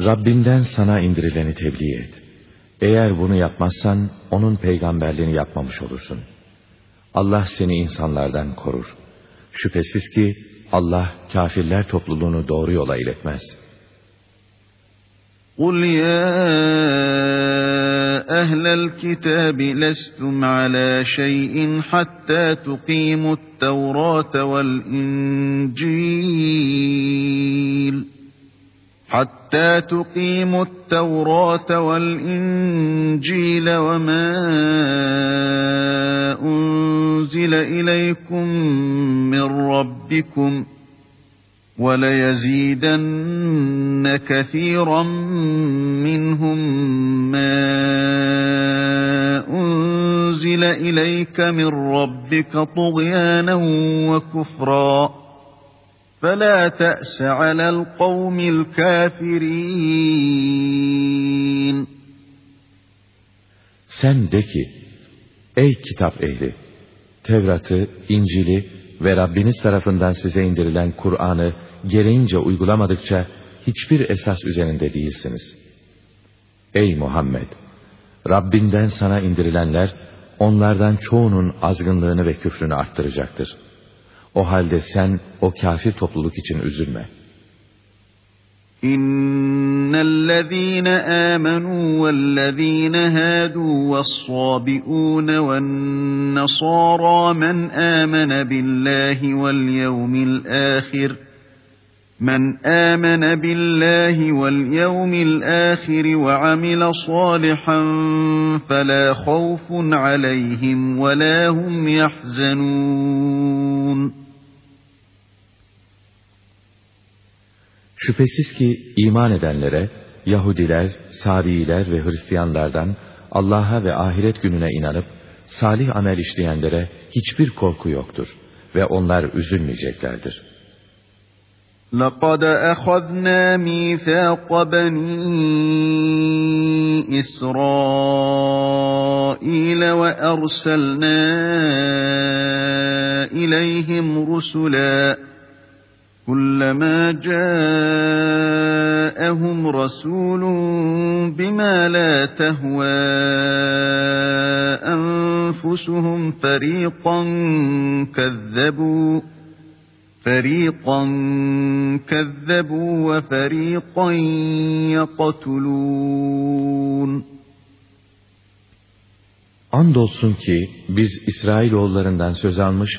Rabbinden sana indirileni tebliğ et. Eğer bunu yapmazsan onun peygamberliğini yapmamış olursun. Allah seni insanlardan korur. Şüphesiz ki Allah kafirler topluluğunu doğru yola iletmez. قُلْ يَا أهل الكتاب لستم على شيء حتى تقيموا التوراة والإنجيل حتى تقيموا التوراة والإنجيل وما أنزل إليكم من ربكم ۖ وَلَيَزِيدَنَّ كَثِيرًا مِّنْهُم مَّا أُنزِلَ إِلَيْكَ مِن رَّبِّكَ طُغْيَانًا وَكُفْرًا. فَلَا تَأْسَ عَلَى الْقَوْمِ الْكَافِرِينَ Sen de ki, ey kitap ehli! Tevrat'ı, İncil'i ve Rabbiniz tarafından size indirilen Kur'an'ı gereğince uygulamadıkça hiçbir esas üzerinde değilsiniz. Ey Muhammed! Rabbinden sana indirilenler, onlardan çoğunun azgınlığını ve küfrünü arttıracaktır. O halde sen o kafir topluluk için üzülme. إن الذين آمنوا والذين هادوا والصابئون والنصارى من آمن بالله واليوم الآخر من آمن بالله واليوم الآخر وعمل صالحا فلا خوف عليهم ولا هم يحزنون Şüphesiz ki iman edenlere, Yahudiler, Sabiiler ve Hristiyanlardan Allah'a ve ahiret gününe inanıp salih amel işleyenlere hiçbir korku yoktur ve onlar üzülmeyeceklerdir.'' لقد أخذنا ميثاق بني إسرائيل وأرسلنا إليهم رسلا كلما جاءهم رسول بما لا تهوى أنفسهم فريقا كذبوا فَر۪يقًا كَذَّبُوا وَفَر۪يقًا يَقَتُلُونَ Andolsun ki biz İsrailoğullarından söz almış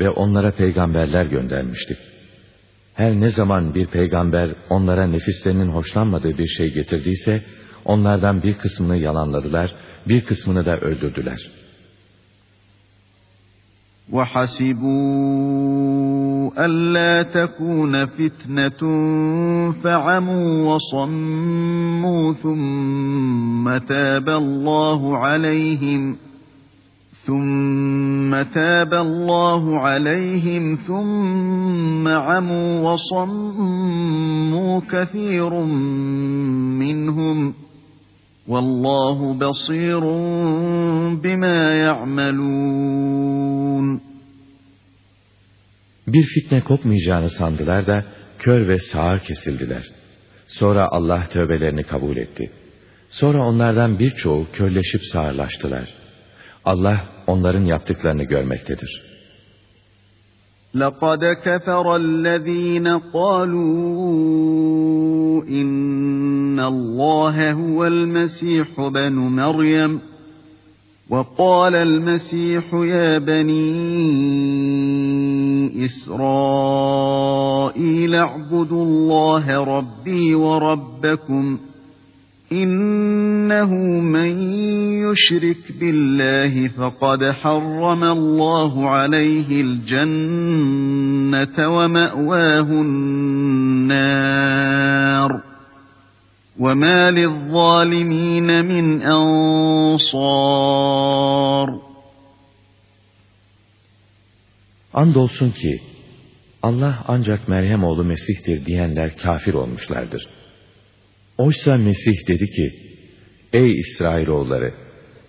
ve onlara peygamberler göndermiştik. Her ne zaman bir peygamber onlara nefislerinin hoşlanmadığı bir şey getirdiyse, onlardan bir kısmını yalanladılar, bir kısmını da öldürdüler. وَحَسِبُوا ألا تكون فتنة فعموا وصموا ثم تاب الله عليهم ثم تاب الله عليهم ثم عموا وصموا كثير منهم والله بصير بما يعملون Bir fitne kopmayacağını sandılar da kör ve sağır kesildiler. Sonra Allah tövbelerini kabul etti. Sonra onlardan birçoğu körleşip sağırlaştılar. Allah onların yaptıklarını görmektedir. لَقَدْ كَفَرَ الَّذ۪ينَ قَالُوا إِنَّ اللّٰهَ هُوَ الْمَسِيحُ بَنُ مَرْيَمَ وَقَالَ الْمَسِيحُ يَا بَنِي إسرائيل اعبدوا الله ربي وربكم إنه من يشرك بالله فقد حرم الله عليه الجنة ومأواه النار وما للظالمين من أنصار Andolsun ki Allah ancak Meryem oğlu Mesih'tir diyenler kafir olmuşlardır. Oysa Mesih dedi ki, Ey İsrailoğulları!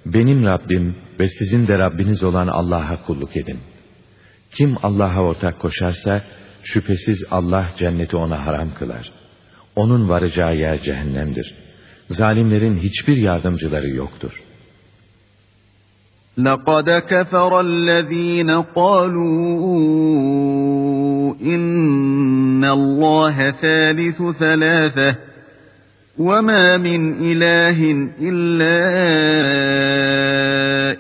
Benim Rabbim ve sizin de Rabbiniz olan Allah'a kulluk edin. Kim Allah'a ortak koşarsa, şüphesiz Allah cenneti ona haram kılar. Onun varacağı yer cehennemdir. Zalimlerin hiçbir yardımcıları yoktur.'' لقد كفر الذين قالوا إن الله ثالث ثلاثة وَمَا مِنْ إِلَٰهٍ إِلَّا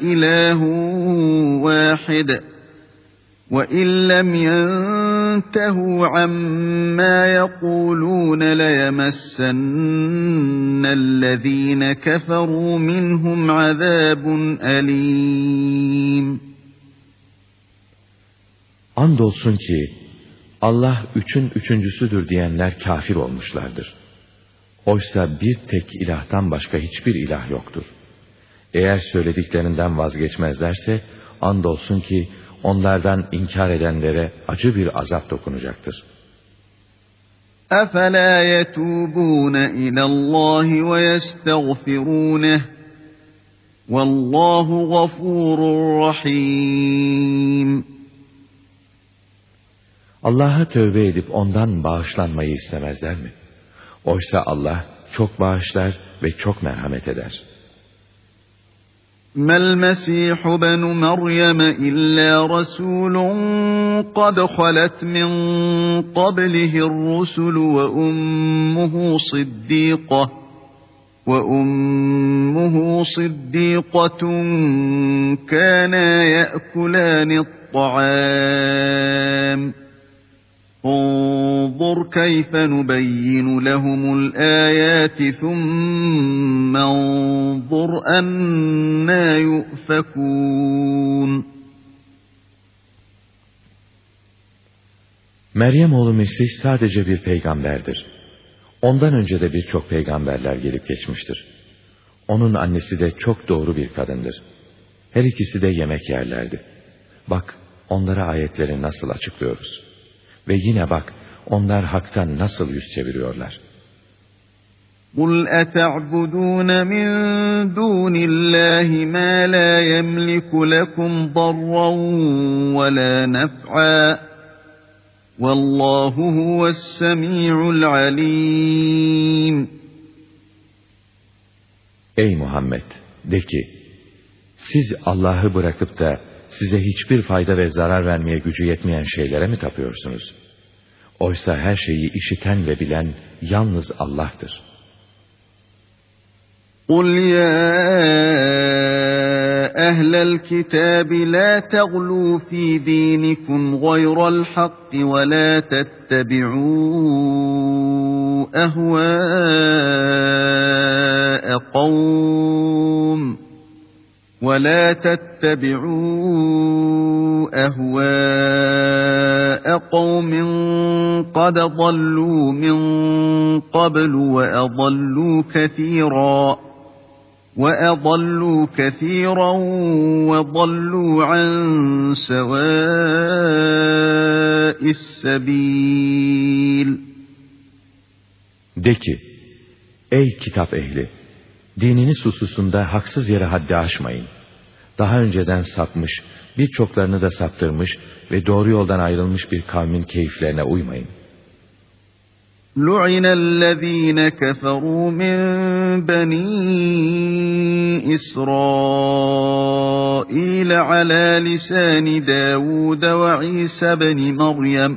إِلَٰهٌ وَاحِدٌ وَإِنْ لَمْ يَنْتَهُوا عَمَّا يَقُولُونَ لَيَمَسَّنَّ الَّذ۪ينَ كَفَرُوا مِنْهُمْ عَذَابٌ أَلِيمٌ Andolsun ki Allah üçün üçüncüsüdür diyenler kafir olmuşlardır. Oysa bir tek ilahtan başka hiçbir ilah yoktur. Eğer söylediklerinden vazgeçmezlerse andolsun ki onlardan inkar edenlere acı bir azap dokunacaktır. أَفَلَا يَتُوبُونَ إِلَى اللّٰهِ وَيَسْتَغْفِرُونَهِ وَاللّٰهُ غَفُورٌ رَحِيمٌ Allah'a tövbe edip ondan bağışlanmayı istemezler mi? Oysa Allah çok bağışlar ve çok merhamet eder. ما المسيح بن مريم إلا رسول قد خلت من قبله الرسل وأمه صديقة وأمه صديقة كانا يأكلان الطعام انظر كيف نبين لهم الآيات ثم انظر أنا يؤفكون Meryem oğlu Mesih sadece bir peygamberdir. Ondan önce de birçok peygamberler gelip geçmiştir. Onun annesi de çok doğru bir kadındır. Her ikisi de yemek yerlerdi. Bak onlara ayetleri nasıl açıklıyoruz.'' Ve yine bak onlar haktan nasıl yüz çeviriyorlar. قُلْ أَتَعْبُدُونَ مِنْ دُونِ اللّٰهِ مَا لَا يَمْلِكُ لَكُمْ ضَرًّا وَلَا نَفْعًا وَاللّٰهُ هُوَ السَّمِيعُ الْعَلِيمُ Ey Muhammed! De ki, siz Allah'ı bırakıp da size hiçbir fayda ve zarar vermeye gücü yetmeyen şeylere mi tapıyorsunuz? Oysa her şeyi işiten ve bilen yalnız Allah'tır. قُلْ يَا أَهْلَ الْكِتَابِ لَا تَغْلُوا فِي دِينِكُمْ غَيْرَ الْحَقِّ وَلَا تَتَّبِعُوا أَهْوَاءَ قَوْمٍ ولا تتبعوا أهواء قوم قد ضلوا من قبل وأضلوا كثيرا وأضلوا كثيرا وضلوا عن سواء السبيل De ki, ey kitap ehli! dininiz hususunda haksız yere haddi aşmayın. Daha önceden sapmış, birçoklarını da saptırmış ve doğru yoldan ayrılmış bir kavmin keyiflerine uymayın. لُعِنَ الَّذ۪ينَ كَفَرُوا مِنْ بَن۪ي إِسْرَائِيلَ عَلَى لِسَانِ دَاوُودَ وَعِيسَى بْنِ مَرْيَمَ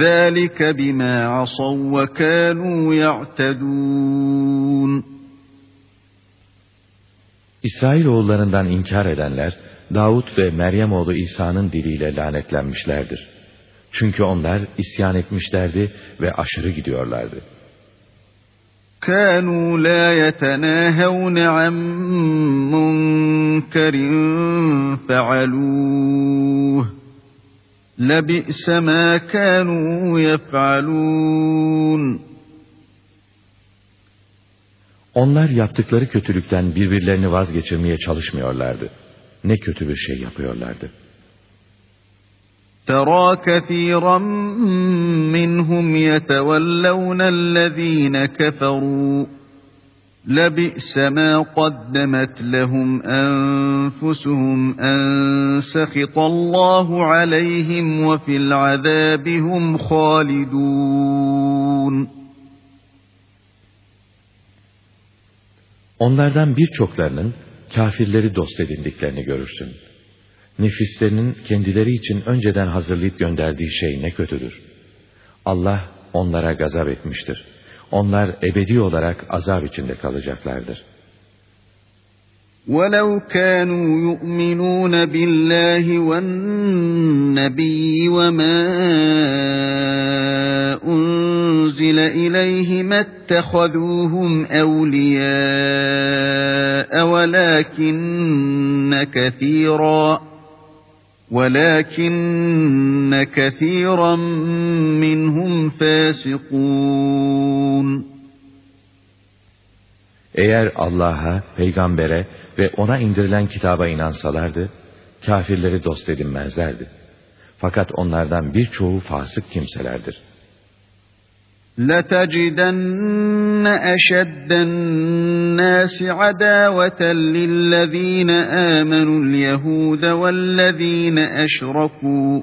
ذَٰلِكَ بِمَا عَصَوْا وَكَانُوا يَعْتَدُونَ İsrail oğullarından inkar edenler, Davut ve Meryem oğlu İsa'nın diliyle lanetlenmişlerdir. Çünkü onlar isyan etmişlerdi ve aşırı gidiyorlardı. كانوا لا يتناهون عن منكر فعلوه لبئس ما كانوا يفعلون onlar yaptıkları kötülükten birbirlerini vazgeçirmeye çalışmıyorlardı. Ne kötü bir şey yapıyorlardı. ترى كثيرا منهم يتولون الذين كفروا لبئس ما قدمت لهم أنفسهم أن سخط الله عليهم وفي العذاب هم خالدون Onlardan birçoklarının kafirleri dost edindiklerini görürsün. Nefislerinin kendileri için önceden hazırlayıp gönderdiği şey ne kötüdür. Allah onlara gazap etmiştir. onlar ebedi olarak azap içinde kalacaklardır. وَلَوْ كَانُوا يُؤْمِنُونَ بِاللّٰهِ وَالنَّبِيِّ وَمَا أُنْزِلَ إِلَيْهِ مَا اتَّخَذُوهُمْ أَوْلِيَاءَ وَلَكِنَّ كَثِيرًا وَلَكِنَّ كَثِيرًا مِّنْهُمْ فَاسِقُونَ Eğer Allah'a, peygambere ve ona indirilen kitaba inansalardı, kafirleri dost edinmezlerdi. Fakat onlardan birçoğu fasık kimselerdir. لَتَجِدَنَّ أَشَدَّ النَّاسِ عَدَاوَةً لِلَّذ۪ينَ آمَنُوا الْيَهُودَ وَالَّذ۪ينَ أَشْرَكُوا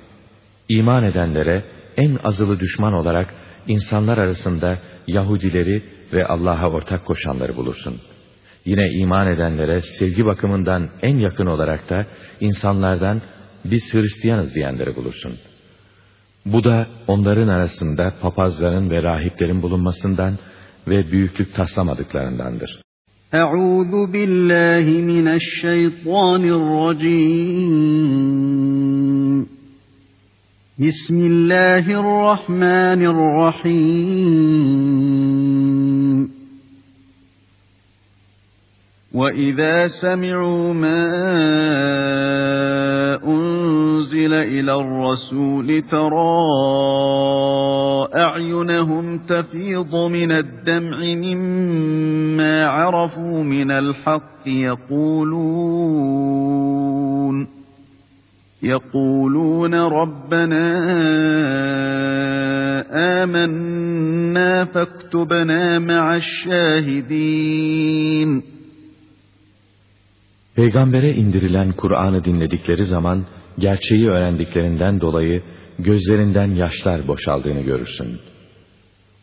İman edenlere en azılı düşman olarak insanlar arasında Yahudileri ve Allah'a ortak koşanları bulursun. Yine iman edenlere sevgi bakımından en yakın olarak da insanlardan biz Hristiyanız diyenleri bulursun. Bu da onların arasında papazların ve rahiplerin bulunmasından ve büyüklük taslamadıklarındandır. Euzu billahi mineşşeytanirracim. Bismillahirrahmanirrahim. وَإِذَا سَمِعُوا مَا أُنْزِلَ إِلَى الرَّسُولِ تَرَى أَعْيُنَهُمْ تَفِيضُ مِنَ الدَّمْعِ مِمَّا عَرَفُوا مِنَ الْحَقِّ يَقُولُونَ يَقُولُونَ رَبَّنَا آمَنَّا فَاكْتُبْنَا مَعَ الشَّاهِدِينَ Peygambere indirilen Kur'an'ı dinledikleri zaman gerçeği öğrendiklerinden dolayı gözlerinden yaşlar boşaldığını görürsün.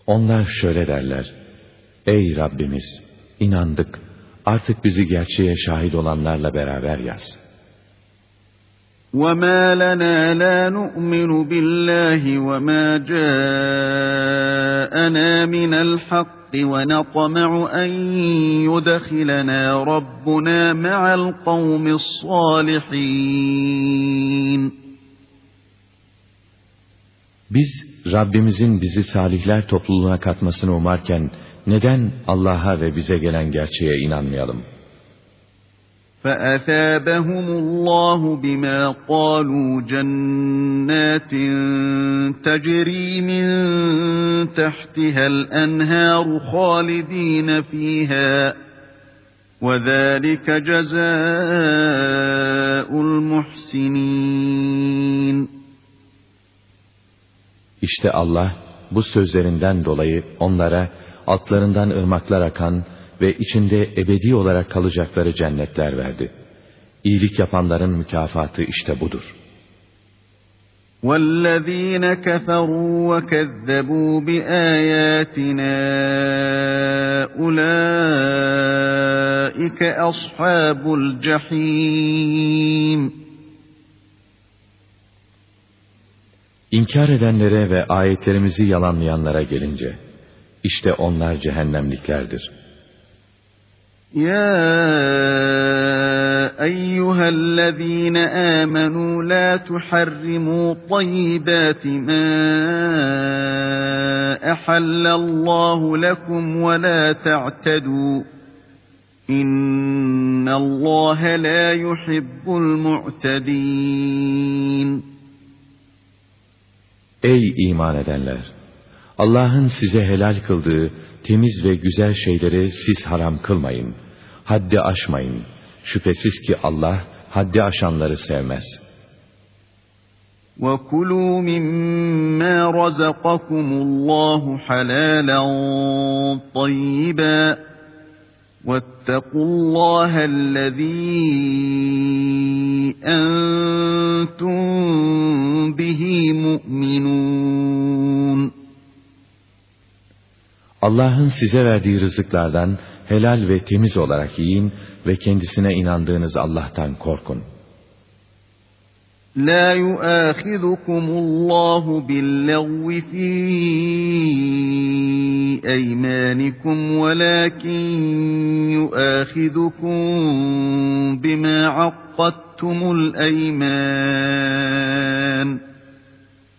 Onlar şöyle derler. Ey Rabbimiz! inandık. Artık bizi gerçeğe şahit olanlarla beraber yaz.'' وَمَا لَنَا لَا نُؤْمِنُ بِاللَّهِ وَمَا جَاءَنَا مِنَ الْحَقِّ وَنَطْمَعُ أَنْ يُدْخِلَنَا رَبُّنَا مَعَ الْقَوْمِ الصَّالِحِينَ Biz Rabbimizin bizi salihler topluluğuna katmasını umarken neden Allah'a ve bize gelen gerçeğe inanmayalım? فَأَثَابَهُمُ اللّٰهُ بِمَا قَالُوا جَنَّاتٍ تَجْرِي مِنْ تَحْتِهَا الْأَنْهَارُ خَالِد۪ينَ ف۪يهَا وَذَٰلِكَ جَزَاءُ الْمُحْسِنِينَ İşte Allah bu sözlerinden dolayı onlara altlarından ırmaklar akan ve içinde ebedi olarak kalacakları cennetler verdi. İyilik yapanların mükafatı işte budur. وَالَّذ۪ينَ كَفَرُوا وَكَذَّبُوا بِآيَاتِنَا أُولَٰئِكَ أَصْحَابُ الْجَح۪يمِ İnkar edenlere ve ayetlerimizi yalanlayanlara gelince, işte onlar cehennemliklerdir. يا ايها الذين امنوا لا تحرموا طيبات ما احل الله لكم ولا تعتدوا ان الله لا يحب المعتدين Ey iman edenler! Allah'ın size helal kıldığı temiz ve güzel şeyleri siz haram kılmayın. Haddi aşmayın. Şüphesiz ki Allah haddi aşanları sevmez. وَكُلُوا مِمَّا رَزَقَكُمُ اللّٰهُ حَلَالًا طَيِّبًا وَاتَّقُوا اللّٰهَ الَّذ۪ي أَنْتُمْ بِهِ مُؤْمِنُونَ Allah'ın size verdiği rızıklardan helal ve temiz olarak yiyin ve kendisine inandığınız Allah'tan korkun. La yu'akhidhukumullahu bil-lagwi fi eymanikum velakin yu'akhidhukum bima aqadtumul eyman.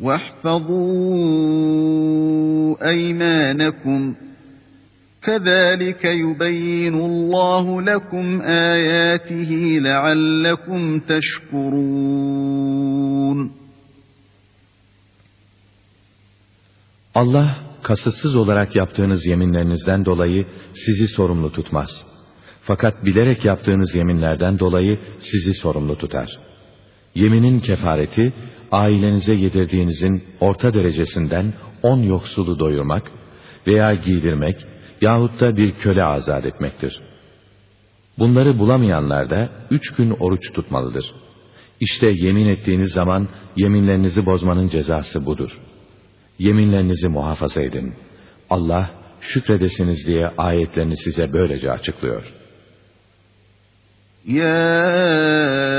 واحفظوا أيمانكم ۖ كَذَٰلِكَ يُبَيِّنُ اللّٰهُ لَكُمْ آيَاتِهِ لَعَلَّكُمْ تَشْكُرُونَ Allah kasıtsız olarak yaptığınız yeminlerinizden dolayı sizi sorumlu tutmaz. Fakat bilerek yaptığınız yeminlerden dolayı sizi sorumlu tutar. Yeminin kefareti, ailenize yedirdiğinizin orta derecesinden on yoksulu doyurmak veya giydirmek yahut da bir köle azat etmektir. Bunları bulamayanlar da üç gün oruç tutmalıdır. İşte yemin ettiğiniz zaman yeminlerinizi bozmanın cezası budur. Yeminlerinizi muhafaza edin. Allah şükredesiniz diye ayetlerini size böylece açıklıyor. Ya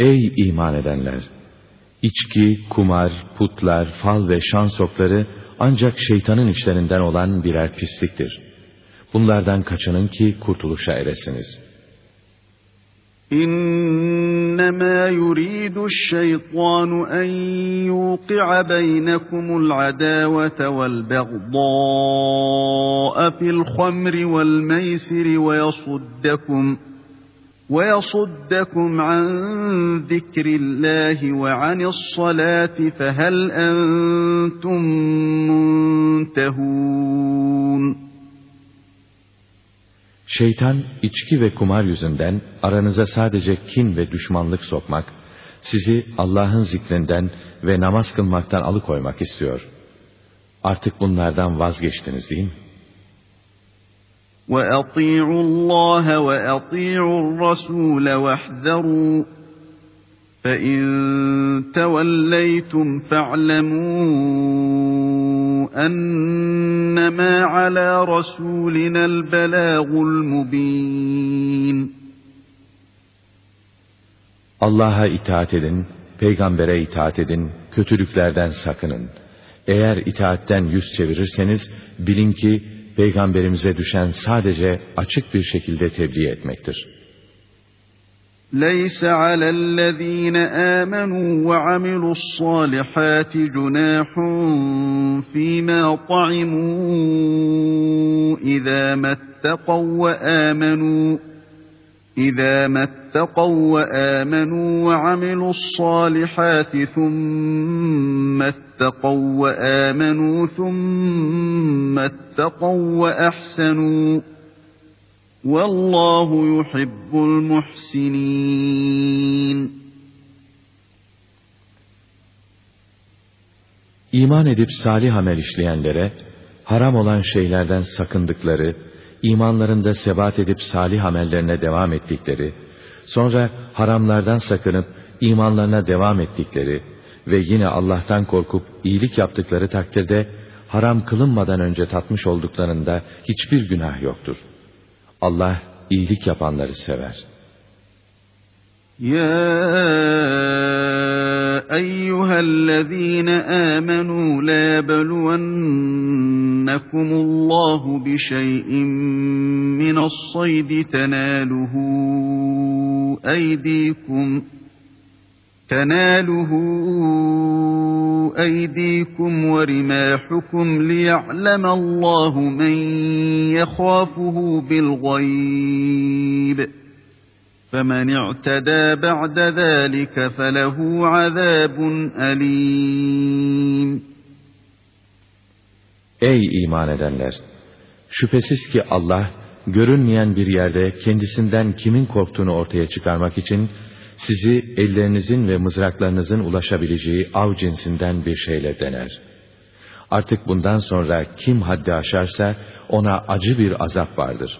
Ey iman edenler! İçki, kumar, putlar, fal ve şans okları ancak şeytanın işlerinden olan birer pisliktir. Bunlardan kaçının ki kurtuluşa eresiniz. İnnemâ yuridu şeytanu en yuqi'a beynekumul adâvete vel begdâ'a fil khamri vel meysiri ve yasuddekum وَيَصُدَّكُمْ عَنْ ذِكْرِ اللّٰهِ وَعَنِ الصَّلَاةِ فَهَلْ أَنْتُمْ مُنْتَهُونَ Şeytan, içki ve kumar yüzünden aranıza sadece kin ve düşmanlık sokmak, sizi Allah'ın zikrinden ve namaz kılmaktan alıkoymak istiyor. Artık bunlardan vazgeçtiniz değil mi? وَأَطِيعُوا اللّٰهَ وَأَطِيعُوا الرَّسُولَ وَاحْذَرُوا فَاِنْ تَوَلَّيْتُمْ فَاعْلَمُوا أَنَّمَا عَلَى رَسُولِنَا الْبَلَاغُ الْمُبِينَ Allah'a itaat edin, peygambere itaat edin, kötülüklerden sakının. Eğer itaatten yüz çevirirseniz bilin ki peygamberimize düşen sadece açık bir şekilde tebliğ etmektir. لَيْسَ عَلَى الَّذ۪ينَ آمَنُوا وَعَمِلُوا الصَّالِحَاتِ جُنَاحٌ ف۪ي مَا طَعِمُوا اِذَا مَا اتَّقَوْا وَآمَنُوا اِذَا مَا اتَّقَوْا وَآمَنُوا وَعَمِلُوا الصَّالِحَاتِ ثُمَّ اتَّقَوْا وَآمَنُوا ثُمَّ اتَّقَوْا وَأَحْسَنُوا وَاللّٰهُ يُحِبُّ الْمُحْسِنِينَ İman edip salih amel işleyenlere, haram olan şeylerden sakındıkları, imanlarında sebat edip salih amellerine devam ettikleri, sonra haramlardan sakınıp imanlarına devam ettikleri ve yine Allah'tan korkup iyilik yaptıkları takdirde haram kılınmadan önce tatmış olduklarında hiçbir günah yoktur. Allah iyilik yapanları sever. Ya أيها الذين آمنوا لا يبلونكم الله بشيء من الصيد تناله أيديكم تناله أيديكم ورماحكم ليعلم الله من يخافه بالغيب ۖ فمن اعتدى بعد ذلك فله عذاب أليم Ey iman edenler! Şüphesiz ki Allah, görünmeyen bir yerde kendisinden kimin korktuğunu ortaya çıkarmak için, sizi ellerinizin ve mızraklarınızın ulaşabileceği av cinsinden bir şeyle dener. Artık bundan sonra kim haddi aşarsa ona acı bir azap vardır.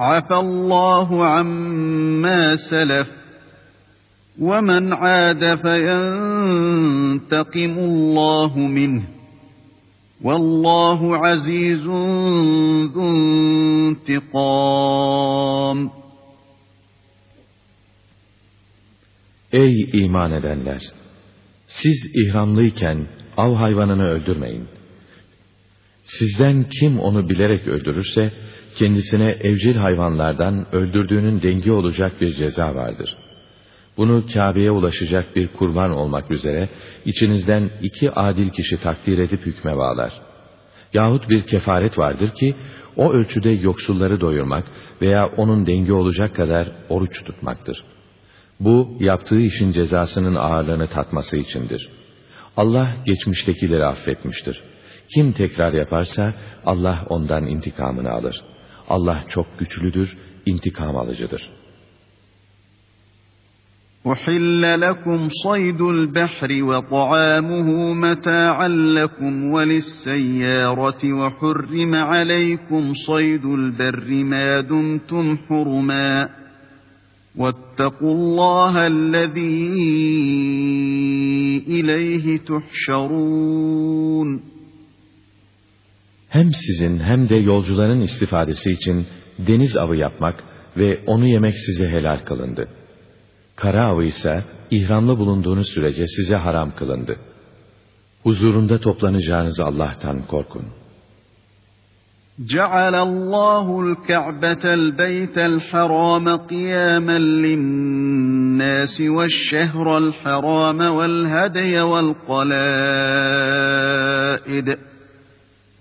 عفى الله عما سلف ومن عاد فينتقم الله منه Vallahu azizun zuntikam. Ey iman edenler! Siz ihramlıyken av hayvanını öldürmeyin. Sizden kim onu bilerek öldürürse, kendisine evcil hayvanlardan öldürdüğünün dengi olacak bir ceza vardır. Bunu Kabe'ye ulaşacak bir kurban olmak üzere içinizden iki adil kişi takdir edip hükme bağlar. Yahut bir kefaret vardır ki o ölçüde yoksulları doyurmak veya onun dengi olacak kadar oruç tutmaktır. Bu yaptığı işin cezasının ağırlığını tatması içindir. Allah geçmiştekileri affetmiştir. Kim tekrar yaparsa Allah ondan intikamını alır. Allah çok güçlüdür, intikam alıcıdır.'' أحل لكم صيد البحر وطعامه متاعا لكم وللسيارة وحرم عليكم صيد البر ما دمتم حرما واتقوا الله الذي إليه تحشرون Hem sizin hem de yolcuların istifadesi için deniz avı yapmak ve onu yemek size helal kılındı. Kara avı ise ihramlı bulunduğunuz sürece size haram kılındı. Huzurunda toplanacağınız Allah'tan korkun. جعل الله الكعبة البيت الحرام قياما للناس والشهر الحرام والهدي والقلائد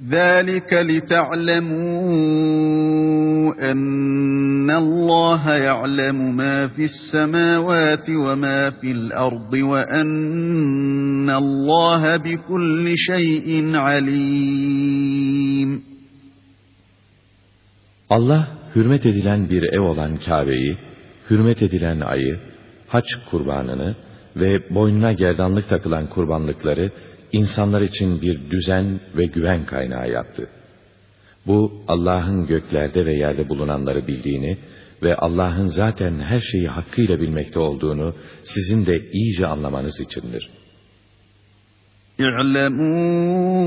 ذلك لتعلموا أن الله يعلم ما في السماوات وما في الأرض وأن الله بكل شيء عليم Allah hürmet edilen bir ev olan Kabe'yi, hürmet edilen ayı, haç kurbanını ve boynuna gerdanlık takılan kurbanlıkları insanlar için bir düzen ve güven kaynağı yaptı. Bu Allah'ın göklerde ve yerde bulunanları bildiğini ve Allah'ın zaten her şeyi hakkıyla bilmekte olduğunu sizin de iyice anlamanız içindir. اعلموا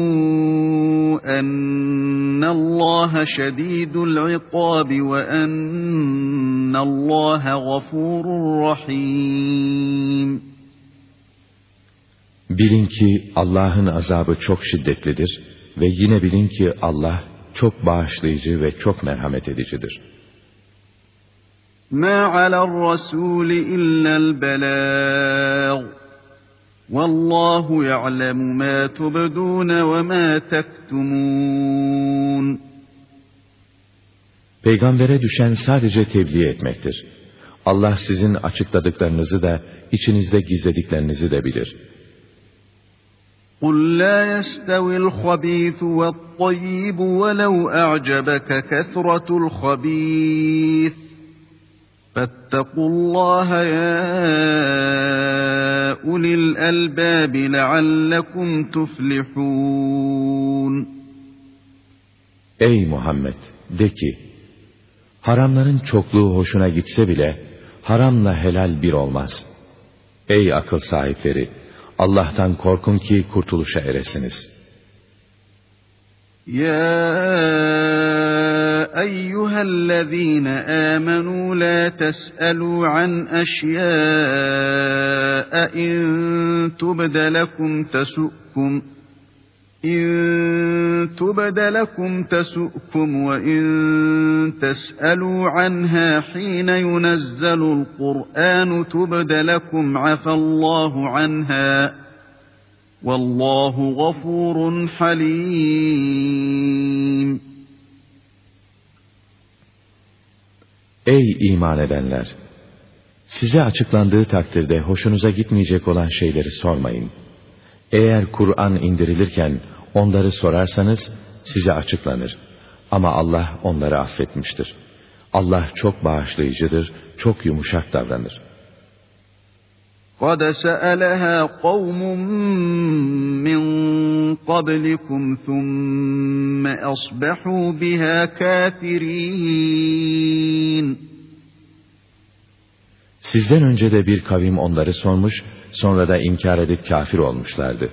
أن الله شديد العقاب وأن الله غفور رحيم Bilin ki Allah'ın azabı çok şiddetlidir ve yine bilin ki Allah çok bağışlayıcı ve çok merhamet edicidir. مَا عَلَى الرَّسُولِ إِلَّا الْبَلَاغُ وَاللّٰهُ يَعْلَمُ مَا تُبْدُونَ وَمَا تَكْتُمُونَ Peygambere düşen sadece tebliğ etmektir. Allah sizin açıkladıklarınızı da, içinizde gizlediklerinizi de bilir. قُلْ لَا يَسْتَوِي الْخَبِيثُ وَالطَّيِّبُ وَلَوْ أَعْجَبَكَ كَثْرَةُ الْخَبِيثِ فَاتَّقُوا اللّٰهَ يَا أُولِي الْأَلْبَابِ لَعَلَّكُمْ تُفْلِحُونَ Ey Muhammed! De ki, haramların çokluğu hoşuna gitse bile, haramla helal bir olmaz. Ey akıl sahipleri! Allah'tan korkun ki kurtuluşa eresiniz. Ya eyyühellezîne âmenû la tes'elû an eşyâe in tubde lekum tesukkum. İn tubde lekum tesu'kum ve in tes'elû anhâ hîne yunezzelul Kur'ânu tubde lekum afallâhu anhâ. Vallahu gafurun halim. Ey iman edenler! Size açıklandığı takdirde hoşunuza gitmeyecek olan şeyleri sormayın. Eğer Kur'an indirilirken Onları sorarsanız size açıklanır. Ama Allah onları affetmiştir. Allah çok bağışlayıcıdır, çok yumuşak davranır. قَدْ سَأَلَهَا قَوْمٌ مِّن قَبْلِكُمْ ثُمَّ أَصْبَحُوا بِهَا كَافِرِينَ Sizden önce de bir kavim onları sormuş, sonra da inkar edip kafir olmuşlardı.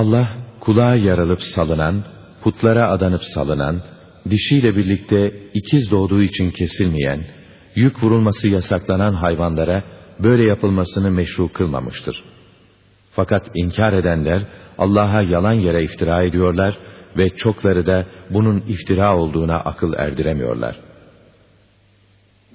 Allah kulağa yarılıp salınan, putlara adanıp salınan, dişiyle birlikte ikiz doğduğu için kesilmeyen, yük vurulması yasaklanan hayvanlara böyle yapılmasını meşru kılmamıştır. Fakat inkar edenler Allah'a yalan yere iftira ediyorlar ve çokları da bunun iftira olduğuna akıl erdiremiyorlar.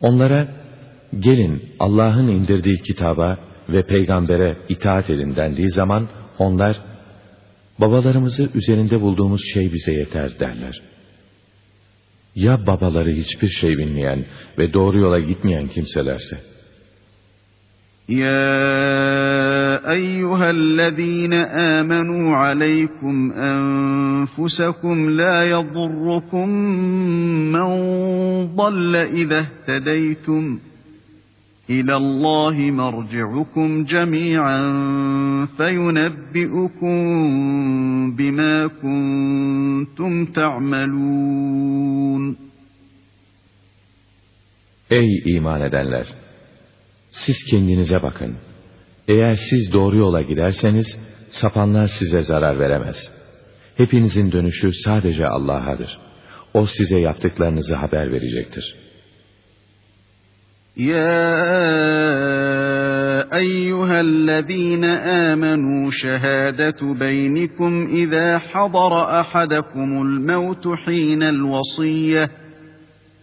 Onlara gelin Allah'ın indirdiği kitaba ve peygambere itaat edin dendiği zaman onlar babalarımızı üzerinde bulduğumuz şey bize yeter derler. Ya babaları hiçbir şey bilmeyen ve doğru yola gitmeyen kimselerse? يا ايها الذين امنوا عليكم انفسكم لا يضركم من ضل اذا اهتديتم إلى الله مرجعكم جميعا فينبئكم بما كنتم تعملون Ey iman edenler! Siz kendinize bakın. Eğer siz doğru yola giderseniz, sapanlar size zarar veremez. Hepinizin dönüşü sadece Allah'adır. O size yaptıklarınızı haber verecektir. Ya eyyühellezîne âmenû şehâdetu beynikum izâ hadara ahadakumul mevtu hînel vasiyyeh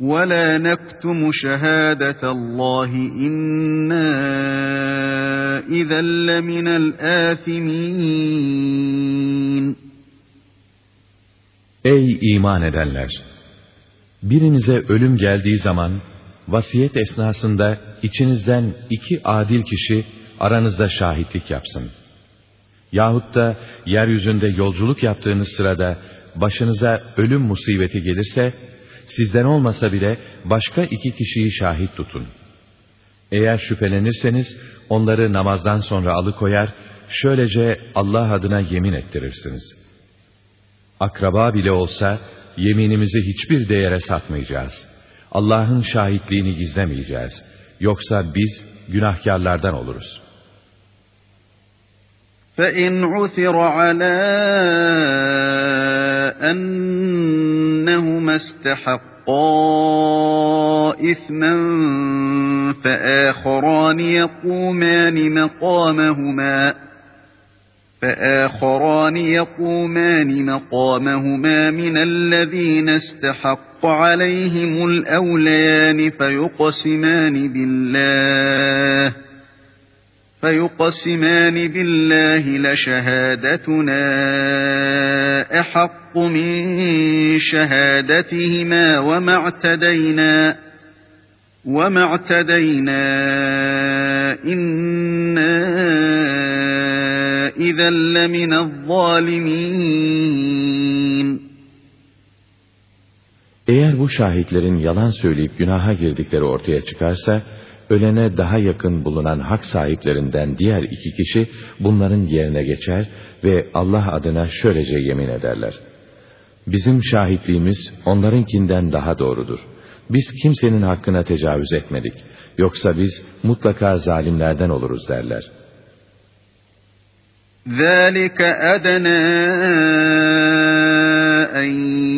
ولا نكتم شهادة الله إنا إذا لمن الآثمين Ey iman edenler! Birinize ölüm geldiği zaman, vasiyet esnasında içinizden iki adil kişi aranızda şahitlik yapsın. Yahut da yeryüzünde yolculuk yaptığınız sırada başınıza ölüm musibeti gelirse, sizden olmasa bile başka iki kişiyi şahit tutun. Eğer şüphelenirseniz onları namazdan sonra alıkoyar, şöylece Allah adına yemin ettirirsiniz. Akraba bile olsa yeminimizi hiçbir değere satmayacağız. Allah'ın şahitliğini gizlemeyeceğiz. Yoksa biz günahkarlardan oluruz. فَاِنْ عُثِرَ عَلَى أَنَّهُمَا استحقا إثما فآخران يقومان مقامهما فآخران يقومان مقامهما من الذين استحق عليهم الأوليان فيقسمان بالله فيقسمان بالله لشهادتنا أحق من شهادتهما وما اعتدينا وما اعتدينا إنا إذا لمن الظالمين Eğer bu şahitlerin yalan söyleyip günaha girdikleri ortaya çıkarsa, ölene daha yakın bulunan hak sahiplerinden diğer iki kişi bunların yerine geçer ve Allah adına şöylece yemin ederler. Bizim şahitliğimiz onlarınkinden daha doğrudur. Biz kimsenin hakkına tecavüz etmedik. Yoksa biz mutlaka zalimlerden oluruz derler. ذَٰلِكَ أَدَنَا أَنْ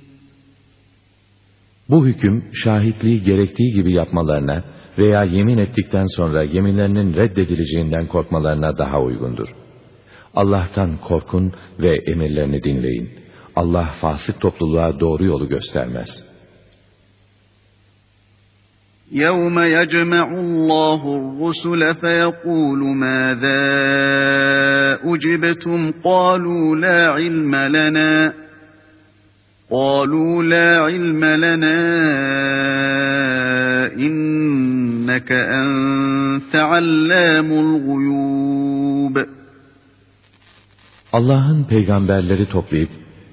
Bu hüküm şahitliği gerektiği gibi yapmalarına veya yemin ettikten sonra yeminlerinin reddedileceğinden korkmalarına daha uygundur. Allah'tan korkun ve emirlerini dinleyin. Allah fasık topluluğa doğru yolu göstermez. يَوْمَ يَجْمَعُ اللّٰهُ الرُّسُلَ فَيَقُولُ مَاذَا أُجِبْتُمْ قَالُوا لَا عِلْمَ لَنَا قالوا لا علم لنا إنك أنت علام الغيوب Allah'ın peygamberleri toplayıp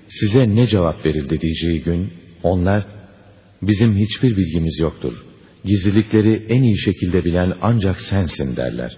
size ne cevap verildi diyeceği gün onlar bizim hiçbir bilgimiz yoktur. Gizlilikleri en iyi şekilde bilen ancak sensin derler.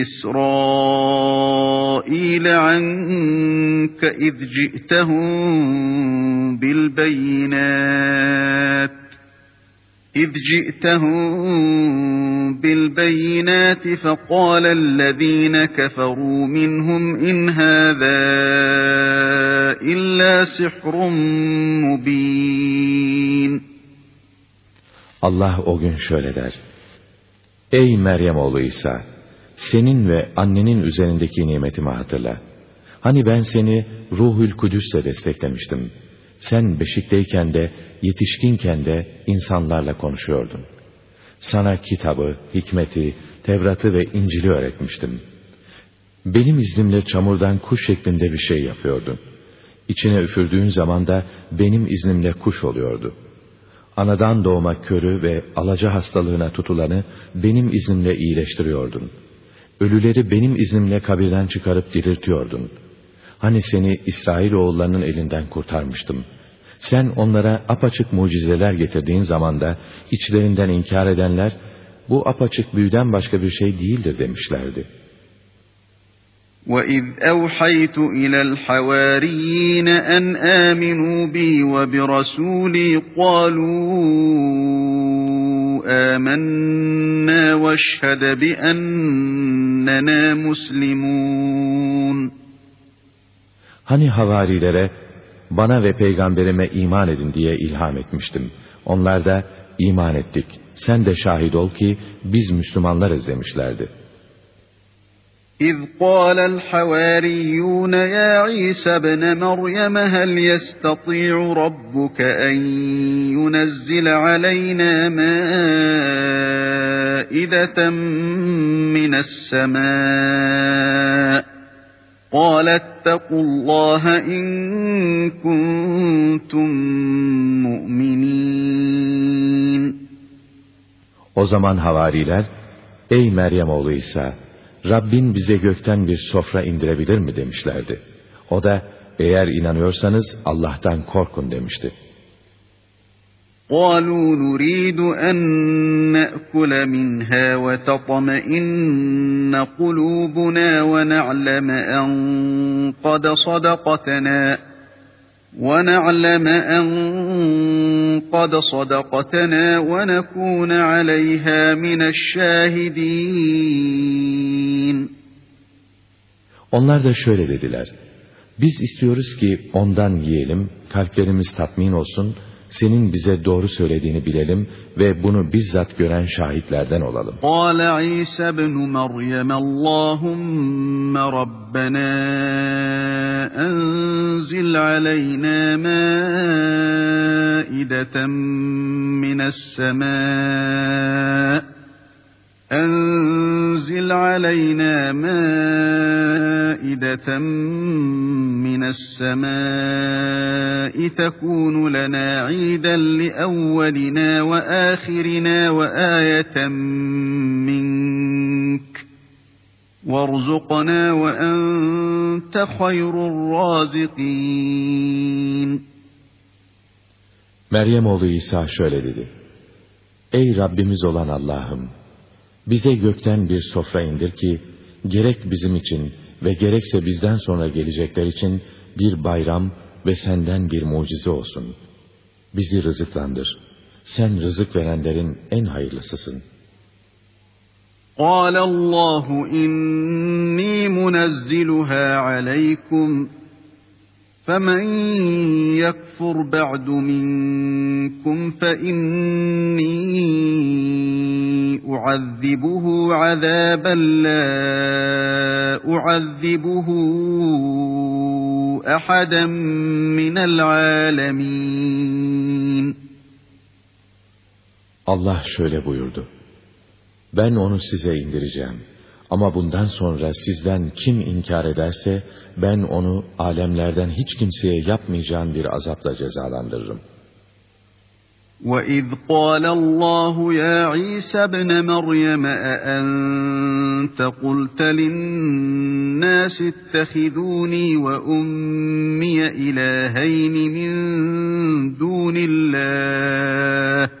إِسْرَائِيلَ عَنكَ إِذْ جِئْتَهُم بِالْبَيِّنَاتِ إذ جئتهم بالبينات فقال الذين كفروا منهم إن هذا إلا سحر مبين Allah o gün şöyle der. Ey Meryem oğlu İsa! Senin ve annenin üzerindeki nimetimi hatırla. Hani ben seni Ruhül Kudüs'le desteklemiştim. Sen beşikteyken de, yetişkinken de insanlarla konuşuyordun. Sana kitabı, hikmeti, Tevrat'ı ve İncil'i öğretmiştim. Benim iznimle çamurdan kuş şeklinde bir şey yapıyordun. İçine üfürdüğün zaman da benim iznimle kuş oluyordu. Anadan doğma körü ve alaca hastalığına tutulanı benim iznimle iyileştiriyordun Ölüleri benim iznimle kabirden çıkarıp diriltiyordun.'' Hani seni İsrail oğullarının elinden kurtarmıştım. Sen onlara apaçık mucizeler getirdiğin zaman da içlerinden inkar edenler bu apaçık büyüden başka bir şey değildir demişlerdi. وَإِذْ أَوْحَيْتُ إِلَى الْحَوَارِيِّينَ أَنْ آمِنُوا بِي وَبِرَسُولِي قَالُوا آمَنَّا وَاشْهَدْ بِأَنَّنَا مُسْلِمُونَ Hani havarilere bana ve peygamberime iman edin diye ilham etmiştim. Onlar da iman ettik. Sen de şahit ol ki biz Müslümanlarız demişlerdi. إذ قال الحواريون يا عيسى ابن مريم هل يستطيع ربك أن ينزل علينا مائدة من السماء؟ قال اتقوا الله إن كنتم مؤمنين. O zaman havariler, Ey Meryem oğlu İsa, Rabbin bize gökten bir sofra indirebilir mi demişlerdi. O da, eğer inanıyorsanız Allah'tan korkun demişti. قالوا نريد أن نأكل منها وتطمئن قلوبنا ونعلم أن قد صدقتنا ونعلم أن قد صدقتنا ونكون عليها من الشاهدين onlar da şöyle dediler. Biz istiyoruz ki ondan yiyelim, kalplerimiz tatmin olsun, senin bize doğru söylediğini bilelim ve bunu bizzat gören şahitlerden olalım. Kâle İsa bin Meryem Allahümme Rabbena enzil aleyna maideten mines semâ أنزل علينا مائدة من السماء تكون لنا عيدا لأولنا وآخرنا وآية منك وارزقنا وأنت خير الرازقين Meryem oğlu İsa şöyle dedi. Ey Rabbimiz olan Allah'ım! Bize gökten bir sofra indir ki, gerek bizim için ve gerekse bizden sonra gelecekler için bir bayram ve senden bir mucize olsun. Bizi rızıklandır. Sen rızık verenlerin en hayırlısısın. قال الله إني منزلها عليكم فمن يكفر بعد منكم فإني أعذبه عذابا لا أعذبه أحدا من العالمين Allah şöyle buyurdu. Ben onu size indireceğim. Ama bundan sonra sizden kim inkar ederse ben onu alemlerden hiç kimseye yapmayacağım bir azapla cezalandırırım. وَإِذْ قَالَ اللَّهُ يَا عِيسَى ابْنَ مَرْيَمَ أَأَنْتَ قُلْتَ لِلنَّاسِ اتَّخِذُونِي وَأُمِّيَ إِلَٰهَيْنِ مِن دُونِ اللَّهِ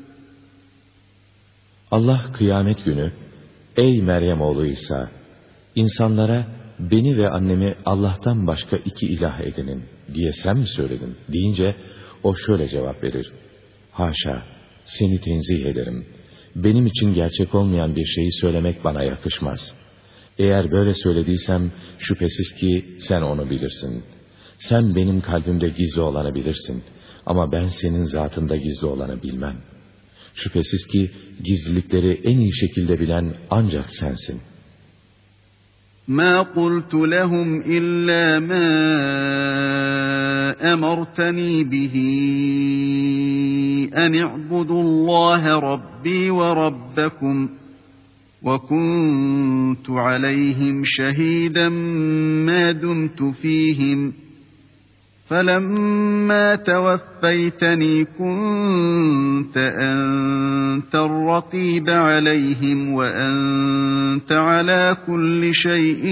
Allah kıyamet günü, ey Meryem oğlu İsa, insanlara beni ve annemi Allah'tan başka iki ilah edinin diye sen mi söyledin deyince o şöyle cevap verir. Haşa, seni tenzih ederim. Benim için gerçek olmayan bir şeyi söylemek bana yakışmaz. Eğer böyle söylediysem şüphesiz ki sen onu bilirsin. Sen benim kalbimde gizli olanı bilirsin. Ama ben senin zatında gizli olanı bilmem.'' Şüphesiz ki gizlilikleri en iyi şekilde bilen ancak sensin. مَا قُلْتُ لَهُمْ إِلَّا مَا أَمَرْتَنِي بِهِ أَنِ اعْبُدُوا اللّٰهَ رَبِّي وَرَبَّكُمْ وَكُنْتُ عَلَيْهِمْ شَهِيدًا مَا دُمْتُ فِيهِمْ فَلَمَّا تَوَفَّيْتَنِي كُنْتَ أَنْتَ الرَّقِيبَ عَلَيْهِمْ وَأَنْتَ عَلَى كُلِّ شَيْءٍ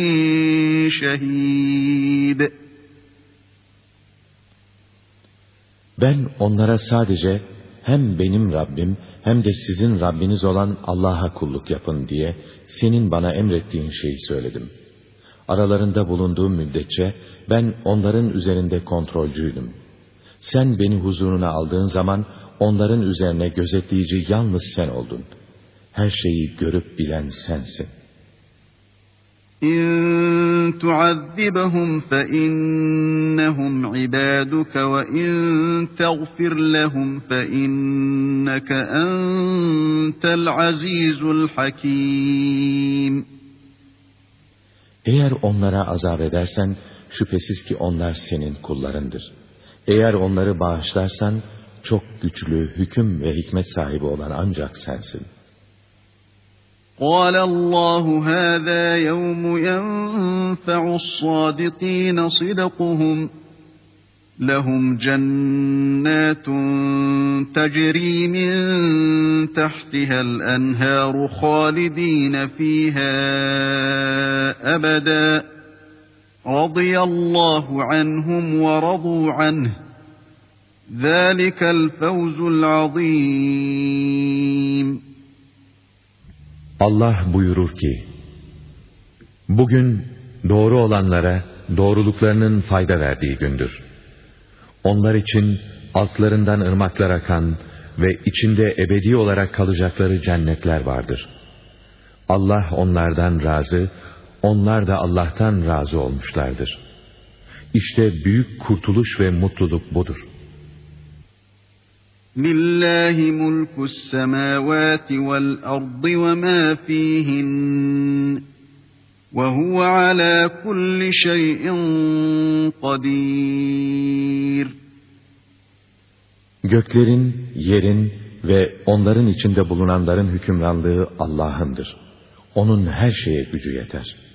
شَهِيدٌ Ben onlara sadece hem benim Rabbim hem de sizin Rabbiniz olan Allah'a kulluk yapın diye senin bana emrettiğin şeyi söyledim.'' Aralarında bulunduğum müddetçe ben onların üzerinde kontrolcüydüm. Sen beni huzuruna aldığın zaman onların üzerine gözetleyici yalnız sen oldun. Her şeyi görüp bilen sensin. İnnehum ibaduk ve in tagfir lehum fe inneke entel azizul hakim. Eğer onlara azap edersen, şüphesiz ki onlar senin kullarındır. Eğer onları bağışlarsan, çok güçlü, hüküm ve hikmet sahibi olan ancak sensin. قال الله هذا يوم ينفع الصادقين صدقهم لهم جنات تجري من تحتها الأنهار خالدين فيها أبدا رضي الله عنهم ورضوا عنه ذلك الفوز العظيم Allah buyurur ki, Bugün doğru olanlara doğruluklarının fayda verdiği gündür. Onlar için altlarından ırmaklar akan ve içinde ebedi olarak kalacakları cennetler vardır. Allah onlardan razı, onlar da Allah'tan razı olmuşlardır. İşte büyük kurtuluş ve mutluluk budur. Lillahi mulkus semavati vel ardı ve ma fihin huve ala kulli şeyin kadir. Göklerin, yerin ve onların içinde bulunanların hükümranlığı Allah'ındır. Onun her şeye gücü yeter.''